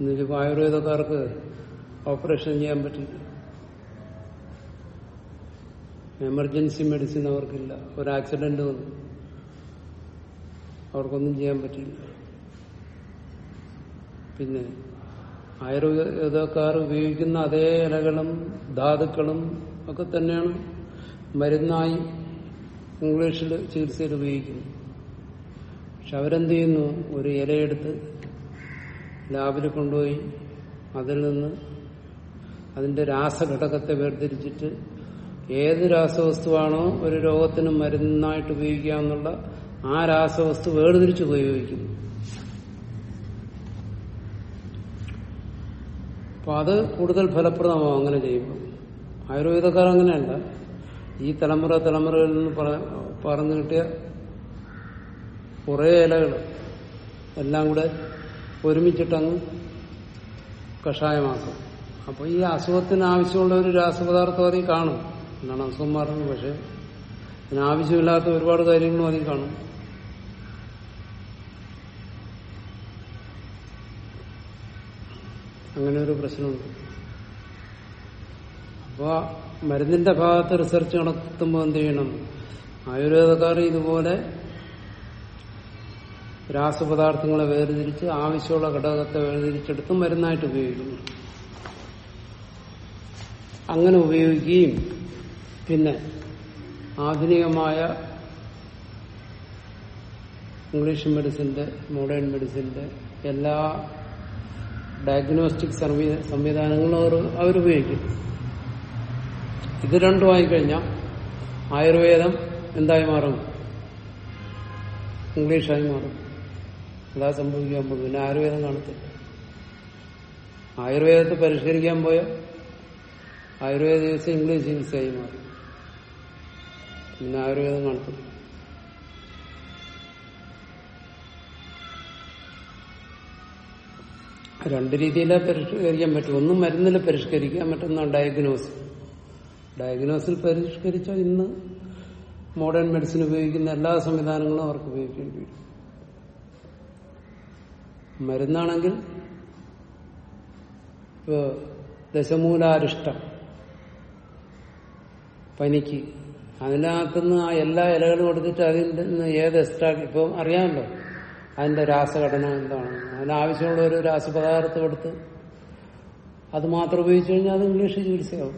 എന്നുവെച്ചപ്പോ ആയുർവേദക്കാർക്ക് ഓപ്പറേഷൻ ചെയ്യാൻ പറ്റില്ല. എമർജൻസി മെഡിസിൻ അവർക്കില്ല. ഒരു ആക്സിഡന്റ് വന്നു. അവർക്കൊന്നും ചെയ്യാൻ പറ്റില്ല. പിന്നെ ആയുർവേദക്കാർ ഉപയോഗിക്കുന്ന അതേ ഇലകളും ധാതുക്കളും ഒക്കെ തന്നെയാണ് മരുന്നായി ഇംഗ്ലീഷിൽ ചികിത്സയിൽ ഉപയോഗിക്കുന്നത്. പക്ഷെ അവരെന്ത് ചെയ്യുന്നു? ഒരു ഇലയെടുത്ത് ലാബിൽ കൊണ്ടുപോയി അതിൽ നിന്ന് അതിന്റെ രാസഘടകത്തെ വേർതിരിച്ചിട്ട് ഏത് രാസവസ്തുവാണോ ഒരു രോഗത്തിന് മരുന്നായിട്ട് ഉപയോഗിക്കാമെന്നുള്ള ആ രാസവസ്തു വേർതിരിച്ച് ഉപയോഗിക്കുന്നു അപ്പൊ അത് കൂടുതൽ ഫലപ്രദമാവും അങ്ങനെ ചെയ്യുമ്പോൾ. ആയുർവേദക്കാർ അങ്ങനെയല്ല. ഈ തലമുറ തലമുറകളിൽ നിന്ന് പറഞ്ഞു കിട്ടിയ കുറേ ഇലകൾ എല്ലാം കൂടെ ഒരുമിച്ചിട്ടങ്ങ് കഷായമാക്കും. അപ്പൊ ഈ അസുഖത്തിന് ആവശ്യമുള്ള ഒരു രാസപദാർത്ഥം അതിൽ കാണും. എന്നാണ് അസുഖം മാറുന്നത്. പക്ഷെ അതിനാവശ്യമില്ലാത്ത ഒരുപാട് കാര്യങ്ങളും അതിൽ കാണും. അങ്ങനെ ഒരു പ്രശ്നമുണ്ട്. അപ്പൊ മരുന്നിന്റെ ഭാഗത്ത് റിസർച്ച് നടത്തുമ്പോൾ എന്ത് ചെയ്യണം? ആയുർവേദക്കാർ ഇതുപോലെ രാസപദാർത്ഥങ്ങളെ വേർതിരിച്ച് ആവശ്യമുള്ള ഘടകത്തെ വേർതിരിച്ചെടുത്ത് മരുന്നായിട്ട് ഉപയോഗിക്കുന്നു. അങ്ങനെ ഉപയോഗിക്കുകയും പിന്നെ ആധുനികമായ ഇംഗ്ലീഷ് മെഡിസിന്റെ മോഡേൺ മെഡിസിന്റെ എല്ലാ ഡയഗ്നോസ്റ്റിക് സംവിധാനങ്ങളും അവർ അവരുപയോഗിക്കും ഇത് രണ്ടും ആയിക്കഴിഞ്ഞാൽ ആയുർവേദം എന്തായി മാറും? ഇംഗ്ലീഷായി മാറും. അതാ സംഭവിക്കാൻ പോകും പിന്നെ ആയുർവേദം കാണത്തില്ല. ആയുർവേദത്തെ പരിഷ്കരിക്കാൻ പോയ ആയുർവേദ ചികിത്സ ഇംഗ്ലീഷ് ചികിത്സയായി മാറി പിന്നെ ആയുർവേദം കാണത്തില്ല. രണ്ട് രീതിയിലേ പരിഷ്കരിക്കാൻ പറ്റും. ഒന്നും മരുന്നിൽ പരിഷ്കരിക്കാൻ പറ്റുന്ന ഡയഗ്നോസ് ഡയഗ്നോസിൽ പരിഷ്കരിച്ച ഇന്ന് മോഡേൺ മെഡിസിൻ ഉപയോഗിക്കുന്ന എല്ലാ സംവിധാനങ്ങളും അവർക്ക് ഉപയോഗിക്കേണ്ടി വരും. മരുന്നാണെങ്കിൽ ദശമൂലാരിഷ്ടം. പനിക്ക്. അതിനകത്തുനിന്ന് ആ എല്ലാ ഇലകളും എടുത്തിട്ട് അതിൽ നിന്ന് ഏത് എക്സ്ട്രാക്ട് ഇപ്പം അറിയാമല്ലോ. അതിന്റെ രാസഘടന എന്താണ്. അതിനാവശ്യമുള്ള ഒരു രാസപദാർത്ഥം എടുത്ത് അത് മാത്രം ഉപയോഗിച്ചു കഴിഞ്ഞാൽ അത് ഇംഗ്ലീഷ് ചികിത്സയാവും.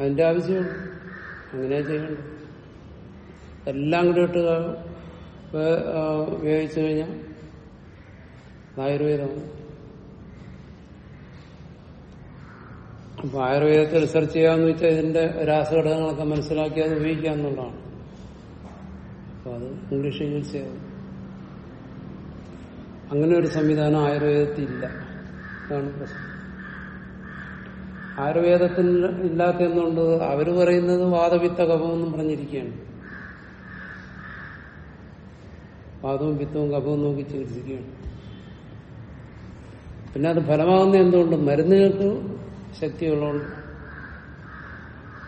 അതിന്റെ ആവശ്യമുള്ളൂ അങ്ങനെ ചെയ്യണ്ട. എല്ലാം കൂടി ഇട്ട് ഉപയോഗിച്ചു കഴിഞ്ഞാൽ ആയുർവേദമാണ് അപ്പൊ ആയുർവേദത്തെ റിസർച്ച് ചെയ്യാന്ന് വെച്ചാൽ ഇതിന്റെ രാസഘടകങ്ങളൊക്കെ മനസ്സിലാക്കി അത് ഉപയോഗിക്കുക എന്നുള്ളതാണ്. അപ്പൊ അത് ഇംഗ്ലീഷ് ചികിത്സയാവും അങ്ങനെ ഒരു സംവിധാനം ആയുർവേദത്തിൽ ഇല്ല. അതാണ് പ്രശ്നം. ആയുർവേദത്തിൽ ഇല്ലാത്ത എന്നുണ്ട് അവർ പറയുന്നത് വാദവിത്ത കഫമെന്നും പറഞ്ഞിരിക്കുകയാണ്. വാദവും പിത്തവും കഫവും നോക്കി ചികിത്സിക്കുകയാണ്. പിന്നെ അത് ഫലമാകുന്ന എന്തുകൊണ്ട്? മരുന്നുകൾക്ക് ശക്തിയുള്ളതുകൊണ്ട്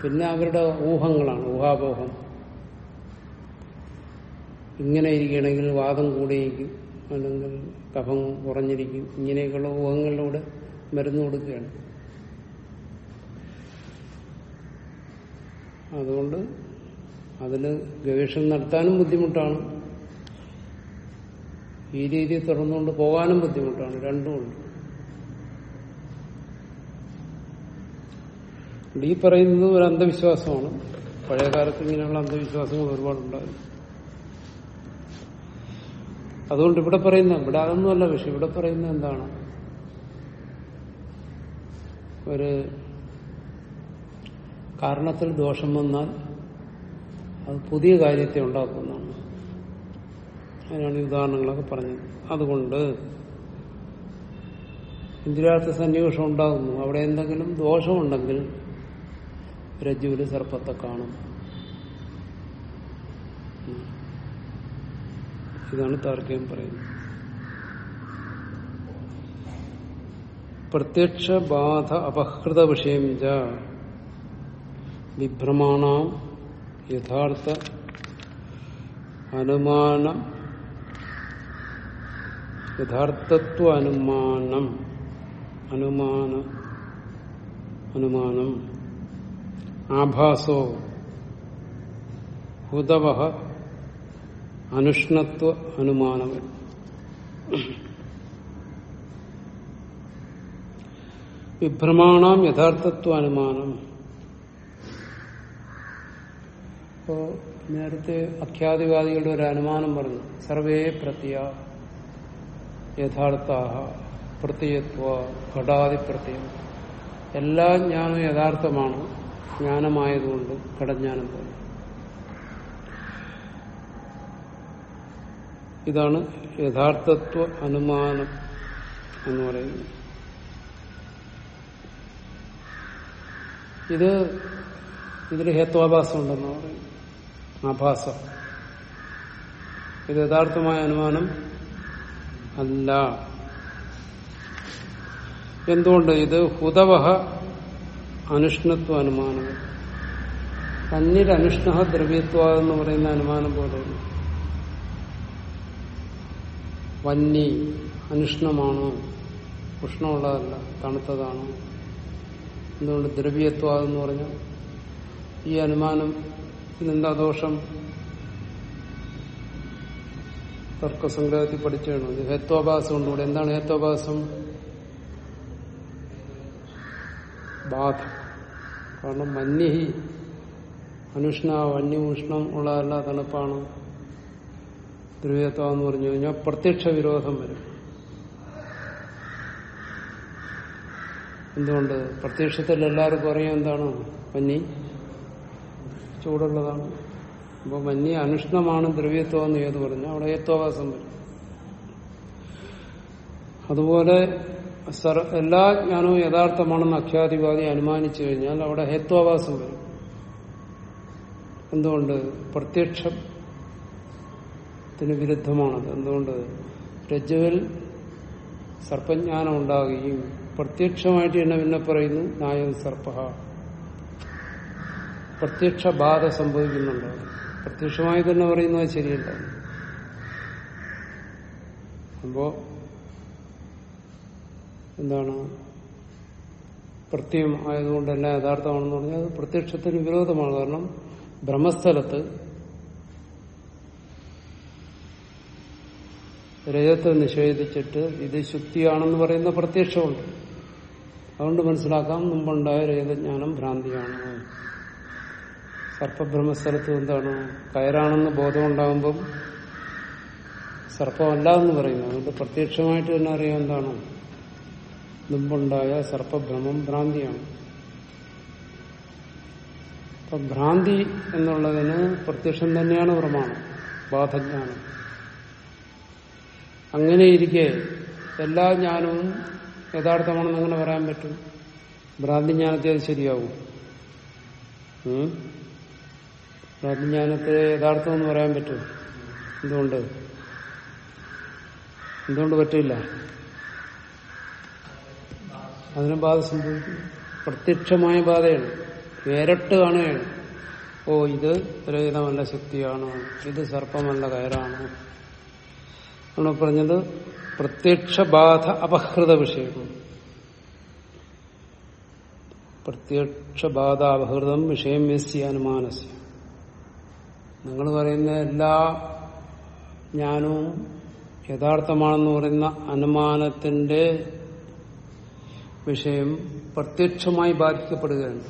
പിന്നെ അവരുടെ ഊഹങ്ങളാണ് ഊഹാപോഹം. ഇങ്ങനെ ഇരിക്കണമെങ്കിൽ വാദം കൂടിയിരിക്കും അല്ലെങ്കിൽ കഫം കുറഞ്ഞിരിക്കും. ഇങ്ങനെയൊക്കെയുള്ള ഊഹങ്ങളിലൂടെ മരുന്ന് കൊടുക്കുകയാണ്. അതുകൊണ്ട് അതിൽ ഗവേഷണം നടത്താനും ബുദ്ധിമുട്ടാണ്. ഈ രീതി തുറന്നുകൊണ്ട് പോകാനും ബുദ്ധിമുട്ടാണ് രണ്ടുമുണ്ട് ഈ പറയുന്നത് ഒരു അന്ധവിശ്വാസമാണ്. പഴയ കാലത്ത് ഇങ്ങനെയുള്ള അന്ധവിശ്വാസങ്ങൾ ഒരുപാടുണ്ടായിരുന്നു. അതുകൊണ്ട് ഇവിടെ പറയുന്ന ഇവിടെ അതൊന്നുമല്ല പക്ഷെ ഇവിടെ പറയുന്ന എന്താണ്? ഒരു കാരണത്തിൽ ദോഷം വന്നാൽ അത് പുതിയ കാര്യത്തെ ഉണ്ടാക്കുന്നതാണ്. അതിനാണ് ഈ ഉദാഹരണങ്ങളൊക്കെ പറഞ്ഞത്. അതുകൊണ്ട് ഇന്ദ്രിയാർത്ഥ സന്നിവേഷം ഉണ്ടാകുന്നു. അവിടെ എന്തെങ്കിലും ദോഷമുണ്ടെങ്കിൽ രജ്ജുവിൽ സർപ്പത്തെ കാണും. ഇതാണ് താർക്കികം പറയുന്നത്. പ്രത്യക്ഷ ബാധ അപഹൃത വിഷയം ച വിഭ്രമാണ യഥാർത്ഥ അനുമാനം. യഥാർത്ഥത്വ അനുമാനം. അനുമാന. അനുമാനം. ആഭാസോ ഹുതവ അനുഷ്ണത്വ അനുമാനം വിഭ്രമാണാം യഥാർത്ഥത്വ അനുമാനം. ഇപ്പോ നേരത്തെ അഖ്യാതിവാദികളുടെ ഒരു അനുമാനം പറഞ്ഞു. സർവേ പ്രത്യ യഥാർത്ഥ പ്രത്യത്വ ഘടാതി പ്രത്യം എല്ലാ ജ്ഞാനവും യഥാർത്ഥമാണ്. ജ്ഞാനമായതുകൊണ്ട് കടജ്ഞാനം പോലെ. ഇതാണ് യഥാർത്ഥത്വ അനുമാനം എന്ന് പറയുന്നത്. ഇത് ഇതിൽ ഹേത്വാഭാസം ഉണ്ടെന്ന് പറയും ആഭാസം. ഇത് യഥാർത്ഥമായ അനുമാനം അല്ല. എന്തുകൊണ്ട് ഇത് ഹുതവഹ അനുഷ്ണത്വ അനുമാനം. തന്നിൽ അനുഷ്ണ ദ്രവ്യത്വ എന്ന് പറയുന്ന അനുമാനം പോലെയാണ് വന്നി അനുഷ്ണമാണോ? ഉഷ്ണമുള്ളതല്ല തണുത്തതാണോ? എന്തുകൊണ്ട് ദ്രവ്യത്വ എന്ന് പറഞ്ഞാൽ ഈ അനുമാനം എന്താ ദോഷം? തർക്കസംഗ്രഹത്തിൽ പഠിച്ചാണ്? ഹേത്വാഭാസം ഉണ്ട് എന്താണ് ഹേത്വാഭാസം? ബാധ. കാരണം മന്യഹി ഉഷ്ണം ഉള്ളതല്ല തണുപ്പാണ്. ധ്രുവീയത്വം എന്ന് പറഞ്ഞു കഴിഞ്ഞാൽ പ്രത്യക്ഷ വിരോധം വരും. എന്തുകൊണ്ട്? പ്രത്യക്ഷത്തിൽ എല്ലാവർക്കും അറിയാം എന്താണ് മഞ്ഞി ചൂടുള്ളതാണ്. അപ്പോൾ മഞ്ഞി അനുഷ്ണമാണ് ദ്രവ്യത്വം എന്ന് ഏത് പറഞ്ഞു? അവിടെ ഏത്വാസം വരും. അതുപോലെ എല്ലാ ജ്ഞാനവും യഥാർത്ഥമാണെന്ന് അഖ്യാതിവാദി അനുമാനിച്ചു കഴിഞ്ഞാൽ അവിടെ ഹേത്വാഭാസം വരും. എന്തുകൊണ്ട്? പ്രത്യക്ഷത്തിന് വിരുദ്ധമാണത്. എന്തുകൊണ്ട്? രജ്ജുവിൽ സർപ്പജ്ഞാനം ഉണ്ടാകുകയും പ്രത്യക്ഷമായിട്ട് തന്നെ പിന്നെ പറയുന്നു നായം സർപ്പ പ്രത്യക്ഷ ബാധ സംഭവിക്കുന്നുണ്ട്. പ്രത്യക്ഷമായി തന്നെ പറയുന്നത് ശരിയല്ല. അപ്പോ എന്താണ് പ്രത്യം ആയതുകൊണ്ടെല്ലാം യഥാർത്ഥമാണെന്ന് പറഞ്ഞാൽ അത് പ്രത്യക്ഷത്തിന് വിരോധമാണ്. കാരണം ബ്രഹ്മസ്ഥലത്ത് രജത്തെ നിഷേധിച്ചിട്ട് ഇത് ശുദ്ധിയാണെന്ന് പറയുന്ന പ്രത്യക്ഷമുണ്ട്. അതുകൊണ്ട് മനസ്സിലാക്കാം മുമ്പുണ്ടായ രജതജ്ഞാനം ഭ്രാന്തിയാണ്. സർപ്പബ്രഹ്മസ്ഥലത്ത് എന്താണ്? കയറാണെന്ന് ബോധമുണ്ടാകുമ്പം സർപ്പമല്ല എന്ന് പറയുന്നു. അതുകൊണ്ട് പ്രത്യക്ഷമായിട്ട് തന്നെ അറിയാം എന്താണ് മുമ്പുണ്ടായ സർപ്പഭ്രമം ഭ്രാന്തിയാണ്. അപ്പൊ ഭ്രാന്തി എന്നുള്ളതിന് പ്രത്യക്ഷം തന്നെയാണ് പ്രമാണം ബാധജ്ഞാനം. അങ്ങനെ ഇരിക്കെ എല്ലാ ജ്ഞാനവും യഥാർത്ഥമാണെന്ന് അങ്ങനെ പറയാൻ പറ്റും? ഭ്രാന്തി ജ്ഞാനത്തെ അത് ശരിയാവും? ഭ്രാന്തി ജ്ഞാനത്തെ യഥാർത്ഥം എന്ന് പറയാൻ പറ്റും. എന്തുകൊണ്ട്? എന്തുകൊണ്ട് പറ്റില്ല? അതിന് ബാധ സംഭവിക്കും പ്രത്യക്ഷമായ ബാധയാണ്. നേരിട്ട് കാണുകയാണ്. ഓ ഇത് രഹിതമല്ല ശക്തിയാണ്. ഇത് സർപ്പമല്ല കയറാണ്. നമ്മൾ പറഞ്ഞത് പ്രത്യക്ഷ ബാധ അപഹൃത വിഷയം പ്രത്യക്ഷ ബാധ അപഹൃതം വിഷയം യസ്യ അനുമാനസ്യ. നിങ്ങൾ പറയുന്ന എല്ലാ ജ്ഞാനവും യഥാർത്ഥമാണെന്ന് പറയുന്ന അനുമാനത്തിന്റെ വിഷയം പ്രത്യക്ഷമായി ബാധിക്കപ്പെടുകയാണ്.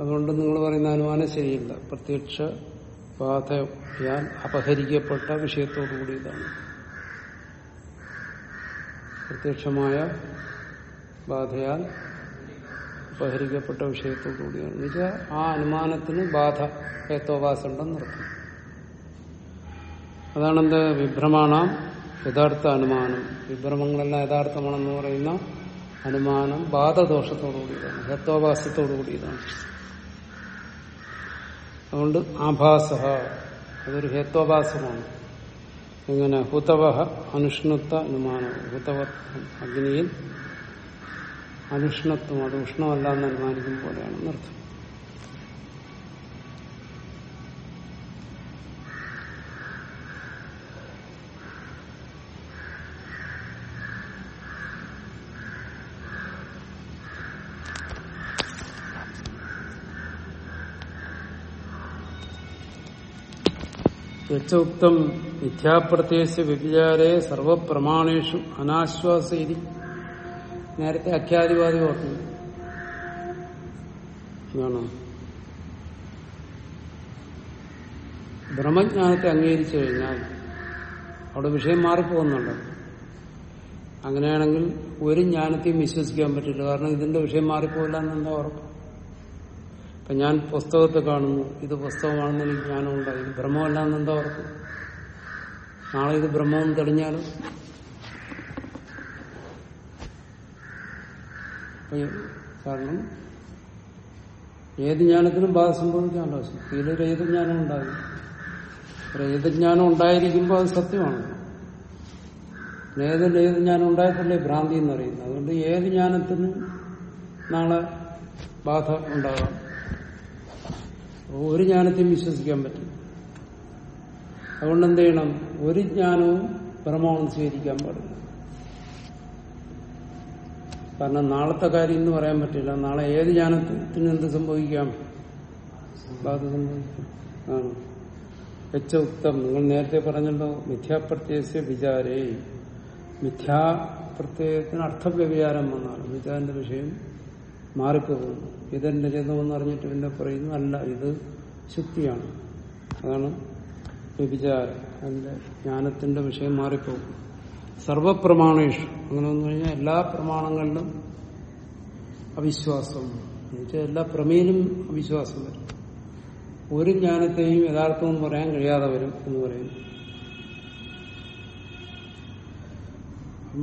അതുകൊണ്ട് നിങ്ങൾ പറയുന്ന അനുമാനം ശരിയില്ല. പ്രത്യക്ഷ ബാധയാൽ അപഹരിക്കപ്പെട്ട വിഷയത്തോടു കൂടിയതാണ്. പ്രത്യക്ഷമായ ബാധയാൽ അപഹരിക്കപ്പെട്ട വിഷയത്തോടു കൂടിയാണ്. എന്നുവെച്ചാൽ ആ അനുമാനത്തിന് ബാധ ഹേത്തോപാസം ഉണ്ടെന്ന് അർത്ഥം. അതാണെന്ത്? വിഭ്രമാണാം യഥാർത്ഥ അനുമാനം വിഭ്രമങ്ങളെല്ലാം യഥാർത്ഥമാണെന്ന് പറയുന്ന അനുമാനം ബാധദോഷത്തോടു കൂടിയതാണ് ഹത്വാഭാസത്തോടു കൂടിയതാണ് അതുകൊണ്ട് ആഭാസ അതൊരു ഹേത്വാഭാസമാണ്. ഇങ്ങനെ ഹുതവഹ അനുഷ്ണത്വ അനുമാനം. ഹുതവ അഗ്നിയിൽ അനുഷ്ണത്വം അത് ഉഷ്ണമല്ല എന്ന് അനുമാനിക്കും പോലെയാണ് യച്ചോക്തം മിഥ്യാപ്രത്യയസ്യ വ്യഭിചാരെ സർവപ്രമാണേഷു അനാശ്വാസീതി നേരത്തെ അഖ്യാതിവാദി ഓർത്തു. എന്താണ് ബ്രഹ്മജ്ഞാനത്തെ അംഗീകരിച്ചു കഴിഞ്ഞാൽ അവിടെ വിഷയം മാറിപ്പോകുന്നുണ്ട്. അങ്ങനെയാണെങ്കിൽ ഒരു ജ്ഞാനത്തെയും വിശ്വസിക്കാൻ പറ്റില്ല. കാരണം ഇതിന്റെ വിഷയം മാറിപ്പോകില്ല എന്നെന്താ ഉറപ്പ്? ഇപ്പൊ ഞാൻ പുസ്തകത്തെ കാണുന്നു. ഇത് പുസ്തകമാണെന്ന് എനിക്ക് ജ്ഞാനം ഉണ്ടായി ഇത് ബ്രഹ്മമല്ല എന്നെന്താ പറഞ്ഞു നാളെ ഇത് ബ്രഹ്മം തെളിഞ്ഞാലും? കാരണം ഏത് ജ്ഞാനത്തിനും ബാധ സംഭവിക്കാമല്ലോ. ഏത് ജ്ഞാനം ഉണ്ടാകും? ജ്ഞാനം ഉണ്ടായിരിക്കുമ്പോൾ അത് സത്യമാണ്. ഏത് ജ്ഞാനം ഉണ്ടായിട്ടല്ലേ ഭ്രാന്തി എന്ന് എന്നറിയുന്നത് അതുകൊണ്ട് ഏത് ജ്ഞാനത്തിനും നാളെ ബാധ ഉണ്ടാകാം. ഒരു ജ്ഞാനത്തെയും വിശ്വസിക്കാൻ പറ്റില്ല. അതുകൊണ്ട് എന്ത് ചെയ്യണം? ഒരു ജ്ഞാനവും പരമാവധി സ്വീകരിക്കാൻ പാടില്ല. കാരണം നാളത്തെ കാര്യം എന്ന് പറയാൻ പറ്റില്ല. നാളെ ഏത് ജ്ഞാനത്തിന് എന്ത് സംഭവിക്കാം? ബാധ സംഭവിക്കാം. വെച്ച ഉക്തം നിങ്ങൾ നേരത്തെ പറഞ്ഞല്ലോ മിഥ്യാപ്രത്യയസ്യ വിചാരേ. മിഥ്യാപ്രത്യയത്തിന് അർത്ഥവ്യവിചാരം വന്നാണ് വിചാരന്റെ വിഷയം മാറിപ്പോകുന്നു ഇതെന്റെ രഥമെന്ന് അറിഞ്ഞിട്ട് പിന്നെ പറയുന്നു അല്ല ഇത് ശുദ്ധിയാണ് അതാണ് വ്യഭിചാരം. അതിന്റെ ജ്ഞാനത്തിന്റെ വിഷയം മാറിപ്പോകും. സർവപ്രമാണേഷു. അങ്ങനെ വന്നു കഴിഞ്ഞാൽ എല്ലാ പ്രമാണങ്ങളിലും അവിശ്വാസം. എന്നുവെച്ചാൽ എല്ലാ പ്രമേയിലും അവിശ്വാസം വരും. ഒരു ജ്ഞാനത്തെയും യഥാർത്ഥമെന്ന് പറയാൻ കഴിയാതെ വരും എന്ന് പറയുന്നു.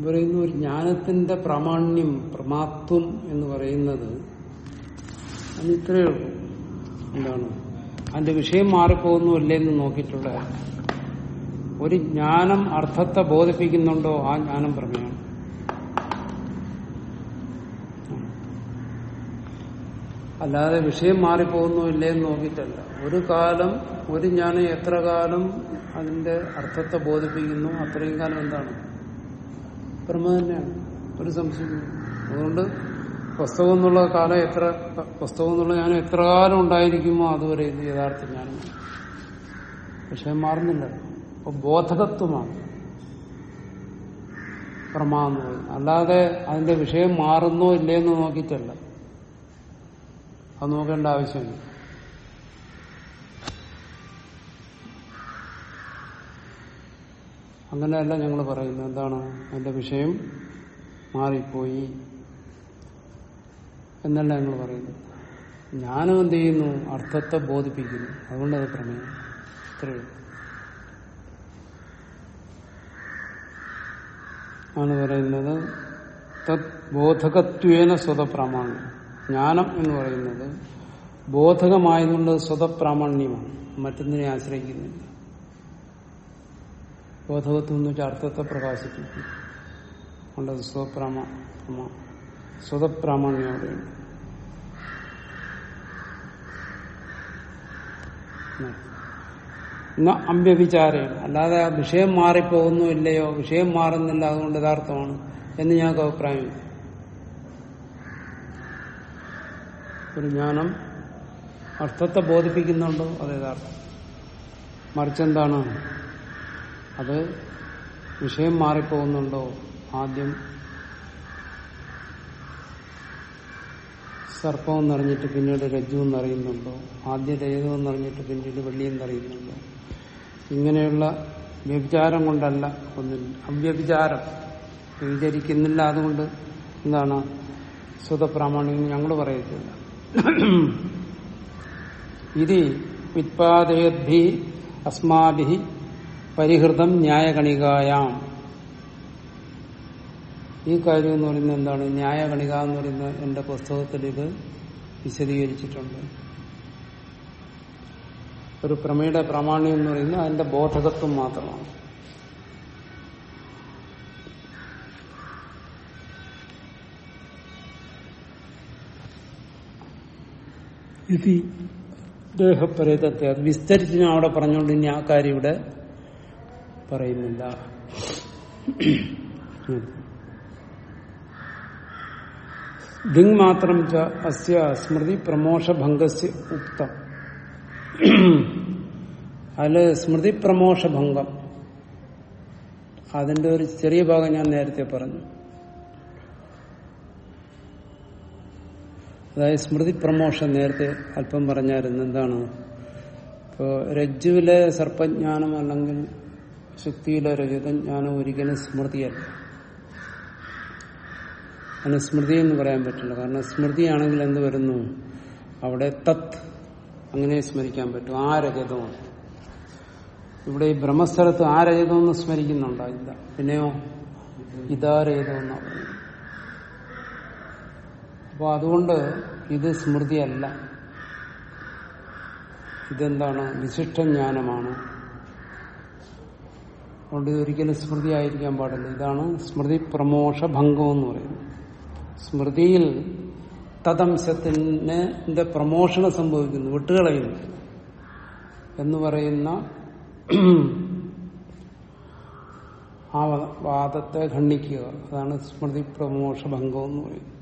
പറയുന്നു ഒരു ജ്ഞാനത്തിന്റെ പ്രാമാണ്യം പ്രമാത്വം എന്ന് പറയുന്നത് അത് ഇത്രയേ ഉള്ളൂ. എന്താണ്? അതിന്റെ വിഷയം മാറിപ്പോകുന്നു അല്ലേ എന്ന് നോക്കിയിട്ടുള്ള ഒരു ജ്ഞാനം അർത്ഥത്തെ ബോധിപ്പിക്കുന്നുണ്ടോ ആ ജ്ഞാനം പ്രമേയമാണ് അല്ലാതെ വിഷയം മാറിപ്പോകുന്നു ഇല്ലേന്ന് നോക്കിയിട്ടല്ല. ഒരു കാലം ഒരു ജ്ഞാനം എത്ര കാലം അതിന്റെ അർത്ഥത്തെ ബോധിപ്പിക്കുന്നു അത്രയും കാലം എന്താണ്? ബ്രഹ്മ തന്നെയാണ് ഒരു സംശയം അതുകൊണ്ട് പുസ്തകം എന്നുള്ള കാലം എത്ര പുസ്തകം എന്നുള്ള ഞാൻ എത്ര കാലം ഉണ്ടായിരിക്കുമോ അതുവരെ ഇത് യഥാർത്ഥ ഞാൻ പക്ഷെ മാറുന്നില്ല. അപ്പൊ ബോധകത്വമാണ് പ്രമാ എന്ന് പറയുന്നത് അല്ലാതെ അതിന്റെ വിഷയം മാറുന്നോ ഇല്ലയെന്ന് നോക്കിയിട്ടല്ല. അത് നോക്കേണ്ട ആവശ്യമില്ല. അങ്ങനെയല്ല ഞങ്ങൾ പറയുന്നത്. എന്താണ്? അതിന്റെ വിഷയം മാറിപ്പോയി എന്നല്ല ഞങ്ങൾ പറയുന്നു ജ്ഞാനം എന്ത് ചെയ്യുന്നു? അർത്ഥത്തെ ബോധിപ്പിക്കുന്നു. അതുകൊണ്ട് അത് പ്രമേയം. ഇത്രയുള്ളൂ ആണ് പറയുന്നത്. തത് ബോധകത്വേന സ്വതപ്രാമാണ്യം. ജ്ഞാനം എന്ന് പറയുന്നത് ബോധകമായതുകൊണ്ട് സ്വതപ്രാമാണ്യമാണ്. മറ്റൊന്നിനെ ആശ്രയിക്കുന്നില്ല. ബോധകത്വം എന്ന് വെച്ചാൽ അർത്ഥത്തെ പ്രകാശിപ്പിക്കും. അതുകൊണ്ട് സ്വപ്രാമ സ്വതപ്രാമാണ്യം അവിടെയുണ്ട് അല്ലാതെ ആ വിഷയം മാറിപ്പോകുന്നു ഇല്ലയോ വിഷയം മാറുന്നില്ല അതുകൊണ്ട് യഥാർത്ഥമാണ് എന്ന് ഞങ്ങൾക്ക് അഭിപ്രായമില്ല. ഒരു ജ്ഞാനം അർത്ഥത്തെ ബോധിപ്പിക്കുന്നുണ്ടോ? അത് യഥാർത്ഥം. മറിച്ചെന്താണ് അത് വിഷയം മാറിപ്പോകുന്നുണ്ടോ? ആദ്യം സർപ്പം എന്നറിഞ്ഞിട്ട് പിന്നീട് രജ്ജു എന്നറിയുന്നുണ്ടോ? ആദ്യം രേതു എന്നറിഞ്ഞിട്ട് പിന്നീട് വെള്ളി എന്നറിയുന്നുണ്ടോ? ഇങ്ങനെയുള്ള വ്യഭിചാരം കൊണ്ടല്ല ഒന്നില്ല അവ്യഭിചാരം. വ്യഭിചരിക്കുന്നില്ല അതുകൊണ്ട് എന്താണ്? സ്വതപ്രാമാണികം ഞങ്ങൾ പറയത്തില്ല. ഇത് വിത്പാദയദ്ഭി അസ്മാഭി പരിഹൃതം ന്യായകണികായാം. ഈ കാര്യം എന്ന് പറയുന്നത് എന്താണ്? ന്യായകണിക എന്ന് പറയുന്ന എന്റെ പുസ്തകത്തിൽ ഇത് വിശദീകരിച്ചിട്ടുണ്ട്. ഒരു പ്രമേയുടെ പ്രാമാണ്യം എന്ന് പറയുന്നത് അതിന്റെ ബോധകത്വം മാത്രമാണ്. ദേഹപരേതത്തെ വിസ്തരിച്ച് ഞാൻ അവിടെ പറഞ്ഞുകൊണ്ട് ഇനി ആ കാര്യം ഇവിടെ പറയുന്നില്ല. ദിങ് മാത്രം ച അസ്യ സ്മൃതി പ്രമോഷഭംഗസ് ഉക്തം. അതിൽ സ്മൃതി പ്രമോഷഭംഗം. അതിന്റെ ഒരു ചെറിയ ഭാഗം ഞാൻ നേരത്തെ പറഞ്ഞു. അതായത് സ്മൃതി പ്രമോഷൻ നേരത്തെ അല്പം പറഞ്ഞായിരുന്നു. എന്താണ്? ഇപ്പോ രജ്ജുവിലെ സർപ്പജ്ഞാനം അല്ലെങ്കിൽ ശുക്തിയിലെ ഞാൻ ഒരിക്കലും സ്മൃതിയല്ല. അതിന് സ്മൃതി എന്ന് പറയാൻ പറ്റില്ല. കാരണം സ്മൃതിയാണെങ്കിൽ എന്ത് വരുന്നു? അവിടെ തത് അങ്ങനെ സ്മരിക്കാൻ പറ്റും. ആ രജതമാണ് ഇവിടെ ഈ ബ്രഹ്മസ്ഥലത്ത് ആ രജതമെന്ന് സ്മരിക്കുന്നുണ്ടായില്ല പിന്നെയോ? ഇതാ രജതമെന്നാ പറയുന്നത്. അപ്പോൾ അതുകൊണ്ട് ഇത് സ്മൃതിയല്ല. ഇതെന്താണ്? വിശിഷ്ടജ്ഞാനമാണ് അതുകൊണ്ട് ഇതൊരിക്കലും സ്മൃതി ആയിരിക്കാൻ പാടില്ല. ഇതാണ് സ്മൃതി പ്രമോഷ ഭംഗം എന്ന് പറയുന്നത്. സ്മൃതിയിൽ തദംശത്തിന് പ്രമോഷണം സംഭവിക്കുന്നു വിട്ടുകളയുന്നു എന്ന് പറയുന്ന ആ വാദത്തെ ഖണ്ഡിക്കുക. അതാണ് സ്മൃതി പ്രമോഷ ഭംഗം എന്ന് പറയുന്നത്.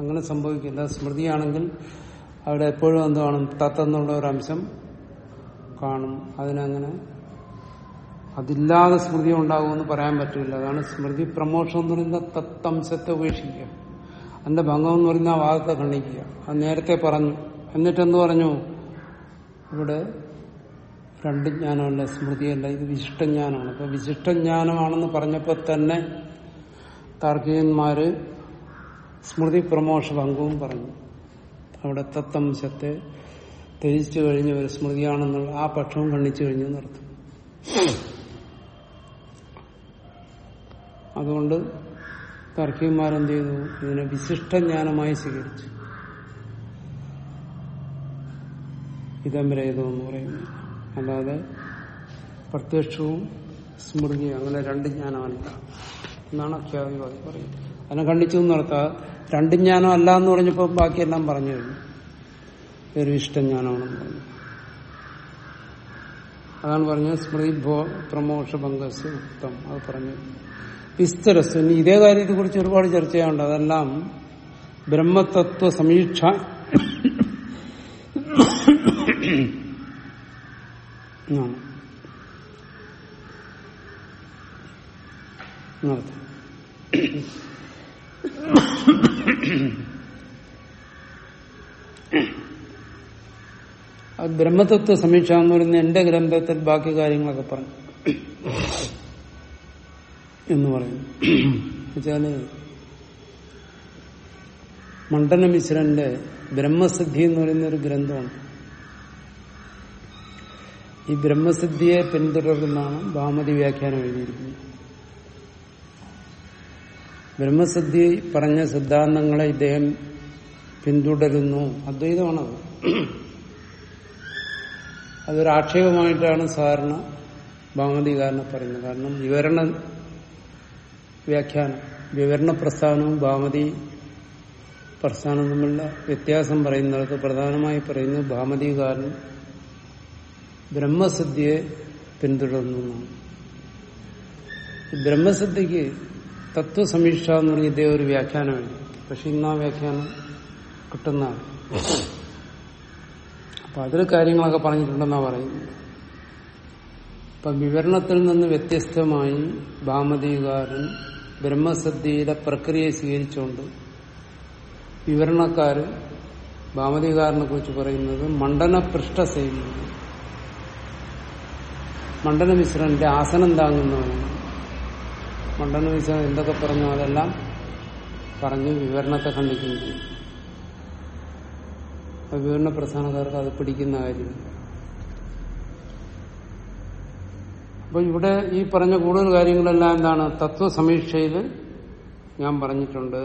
അങ്ങനെ സംഭവിക്കില്ല സ്മൃതിയാണെങ്കിൽ അവിടെ എപ്പോഴും എന്തുവാണ് കാണും തത്തെന്നുള്ള ഒരു അംശം കാണും. അതിനങ്ങനെ അതില്ലാതെ സ്മൃതി ഉണ്ടാകുമെന്ന് പറയാൻ പറ്റില്ല അതാണ് സ്മൃതി പ്രമോഷൻ എന്ന് പറയുന്ന തത്തംശത്തെ ഉപേക്ഷിക്കുക. അതിന്റെ ഭംഗം എന്ന് പറയുന്ന ആ വാദത്തെ ഖണ്ഡിക്കുക. അത് നേരത്തെ പറഞ്ഞു. എന്നിട്ടെന്ത് പറഞ്ഞു? ഇവിടെ രണ്ട് ജ്ഞാനമല്ല സ്മൃതിയല്ല ഇത് വിശിഷ്ടജ്ഞാനമാണ്. അപ്പൊ വിശിഷ്ടജ്ഞാനമാണെന്ന് പറഞ്ഞപ്പോൾ തന്നെ താർക്കികന്മാര് സ്മൃതി പ്രമോഷ ഭംഗവും പറഞ്ഞു. അവിടെ തത്തംശത്തെ ത്യജിച്ചു കഴിഞ്ഞ ഒരു സ്മൃതിയാണെന്നുള്ള ആ പക്ഷവും ഖണ്ഡിച്ചു കഴിഞ്ഞു എന്നർത്ഥം. അതുകൊണ്ട് തർക്കികന്മാരെന്ത് ചെയ്തു ഇതിനെ വിശിഷ്ട ജ്ഞാനമായി സ്വീകരിച്ചു. ഇതംരേതം എന്ന് പറയുന്നു. അല്ലാതെ പ്രത്യക്ഷവും സ്മൃതിയും അങ്ങനെ രണ്ട് ജ്ഞാനമല്ല എന്നാണ് അഖ്യാതിവാദി പറയുന്നത്. അതിനെ ഖണ്ഡിച്ചു നടത്താ രണ്ട് ജ്ഞാനം അല്ല എന്ന് പറഞ്ഞപ്പോൾ ബാക്കിയെല്ലാം പറഞ്ഞു കഴിഞ്ഞു. ഒരു ഇഷ്ടജ്ഞാനമാണെന്ന് പറഞ്ഞു. അതാണ് പറഞ്ഞത് സ്മൃതി പ്രമോഷ ഭംഗസ് ഉത്തം അത് പറഞ്ഞു. വിസ്തരസ് ഇതേ കാര്യത്തെ കുറിച്ച് ഒരുപാട് ചർച്ച ചെയ്യാനുണ്ട്. അതെല്ലാം ബ്രഹ്മതത്വ സമീക്ഷ. ബ്രഹ്മതത്വ സമീക്ഷ എന്ന് പറയുന്ന എന്റെ ഗ്രന്ഥത്തിൽ ബാക്കി കാര്യങ്ങളൊക്കെ പറഞ്ഞു. എന്ന് പറയുന്നു. വെച്ചാൽ മണ്ഡന മിശ്രന്റെ ബ്രഹ്മസിദ്ധി എന്ന് പറയുന്ന ഒരു ഗ്രന്ഥമാണ് ഈ ബ്രഹ്മസിദ്ധിയെ പിന്തുടർന്നാണ് ഭാമതി വ്യാഖ്യാനം എഴുതിയിരിക്കുന്നത്. ബ്രഹ്മസിദ്ധി പറഞ്ഞ സിദ്ധാന്തങ്ങളെ ഇദ്ദേഹം പിന്തുടരുന്നു. അദ്വൈതമാണത്. അതൊരു ആക്ഷേപമായിട്ടാണ് സാധാരണ ഭാമതികാരനെ പറയുന്നത്. കാരണം വിവരണ വ്യാഖ്യാനം. വിവരണ പ്രസ്ഥാനവും ഭാമതി പ്രസ്ഥാനം തമ്മിലുള്ള വ്യത്യാസം പറയുന്നിടത്ത് പ്രധാനമായി പറയുന്നത് ഭാമതികാരൻ ബ്രഹ്മസിദ്ധിയെ പിന്തുടർന്നു ബ്രഹ്മസിദ്ധിക്ക് തത്വസമീക്ഷ എന്ന് പറഞ്ഞ ഇതേ ഒരു വ്യാഖ്യാനമുണ്ട് പക്ഷെ ഇന്ന് ആ വ്യാഖ്യാനം കിട്ടുന്നതാണ്. അപ്പൊ അതിൽ കാര്യങ്ങളൊക്കെ പറഞ്ഞിട്ടുണ്ടെന്നാ പറയുന്നത്. ഇപ്പൊ വിവരണത്തിൽ നിന്ന് വ്യത്യസ്തമായി ഭാമതികാരൻ ബ്രഹ്മസദ്യയുടെ പ്രക്രിയയെ സ്വീകരിച്ചുകൊണ്ട് വിവരണക്കാര് ഭാമതികാരനെ കുറിച്ച് പറയുന്നത് മണ്ഡന പൃഷ്ഠസേവി മണ്ഡന മിശ്രന്റെ ആസനം താങ്ങുന്നവനാണ് മണ്ഡന മിശ്രൻ എന്തൊക്കെ പറഞ്ഞു അതെല്ലാം പറഞ്ഞ് വിവരണത്തെ ഖണ്ഡിക്കുകയും വിവരണ പ്രസ്ഥാനക്കാർക്ക് അത് പിടിക്കുന്ന കാര്യം. അപ്പൊ ഇവിടെ ഈ പറഞ്ഞ കൂടുതൽ കാര്യങ്ങളെല്ലാം എന്താണ്? തത്വസമീക്ഷയിൽ ഞാൻ പറഞ്ഞിട്ടുണ്ട്.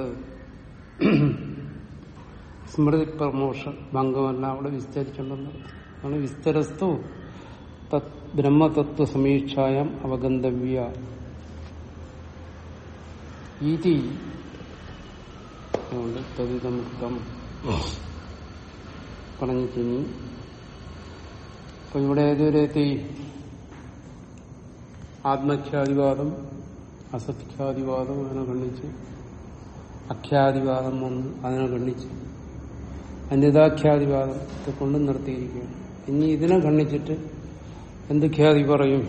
സ്മൃതി പ്രമോഷ ഭംഗമെല്ലാം അവിടെ വിസ്തരിച്ചിട്ടുണ്ടെന്ന് ആണ് വിസ്തരസ്തു തത് ബ്രഹ്മതത്വ സമീക്ഷായം അവഗന്ധവ്യ ഇതി തതിതമുക്തം പറഞ്ഞിട്ടിനി. അപ്പൊ ഇവിടെ ഏതുവരെ എത്തി? ആത്മഖ്യാതിവാദം അസത്ഖ്യാതിവാദം അതിനെ ഖണ്ഡിച്ച് അഖ്യാതിവാദം വന്ന് അതിനെ ഖണ്ഡിച്ച് അന്യതാഖ്യാതിവാദത്തെ കൊണ്ട് നിർത്തിയിരിക്കുകയാണ്. ഇനി ഇതിനെ ഖണ്ഡിച്ചിട്ട് എന്ത് ഖ്യാതി പറയും?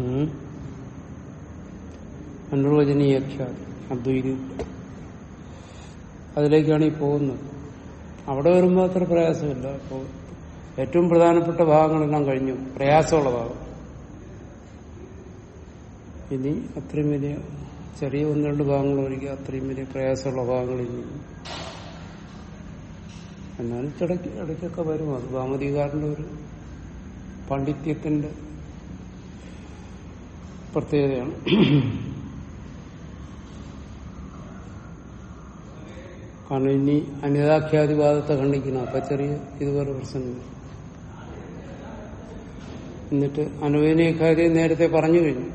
അനുവചനീയഖ്യാതി അനുവചനീയ ഖ്യാതി അദ്വൈതി. അതിലേക്കാണ് ഈ പോകുന്നത്. അവിടെ വരുമ്പോൾ അത്ര പ്രയാസമില്ല. അപ്പോൾ ഏറ്റവും പ്രധാനപ്പെട്ട ഭാഗങ്ങളെല്ലാം കഴിഞ്ഞു. പ്രയാസമുള്ള ഭാഗം. ഇനി അത്രയും വലിയ ചെറിയ ഒന്ന് രണ്ട് ഭാഗങ്ങൾ ഒഴികെ അത്രയും വലിയ പ്രയാസമുള്ള ഭാഗങ്ങൾ ഇനി എന്നാലും ഇടയ്ക്ക് ഇടയ്ക്കൊക്കെ വരും. അത് ഭാമതികാരന്റെ ഒരു പാണ്ഡിത്യത്തിന്റെ പ്രത്യേകതയാണ്. കാരണം ഇനി അനിതാഖ്യാതിവാദത്തെ ഖണ്ഡിക്കണം അപ്പൊ ചെറിയ ഇതുപോലെ പ്രശ്നമില്ല എന്നിട്ട് അനുവചനീയക്കാര്യം നേരത്തെ പറഞ്ഞു കഴിഞ്ഞു.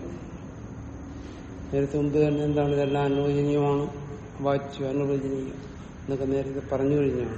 നേരത്തെ മുമ്പ് തന്നെ എന്താണ് ഇതെല്ലാം അനുവചനീയമാണ് വാച്ചു അനുവചനീയം എന്നൊക്കെ നേരത്തെ പറഞ്ഞു കഴിഞ്ഞാണ്.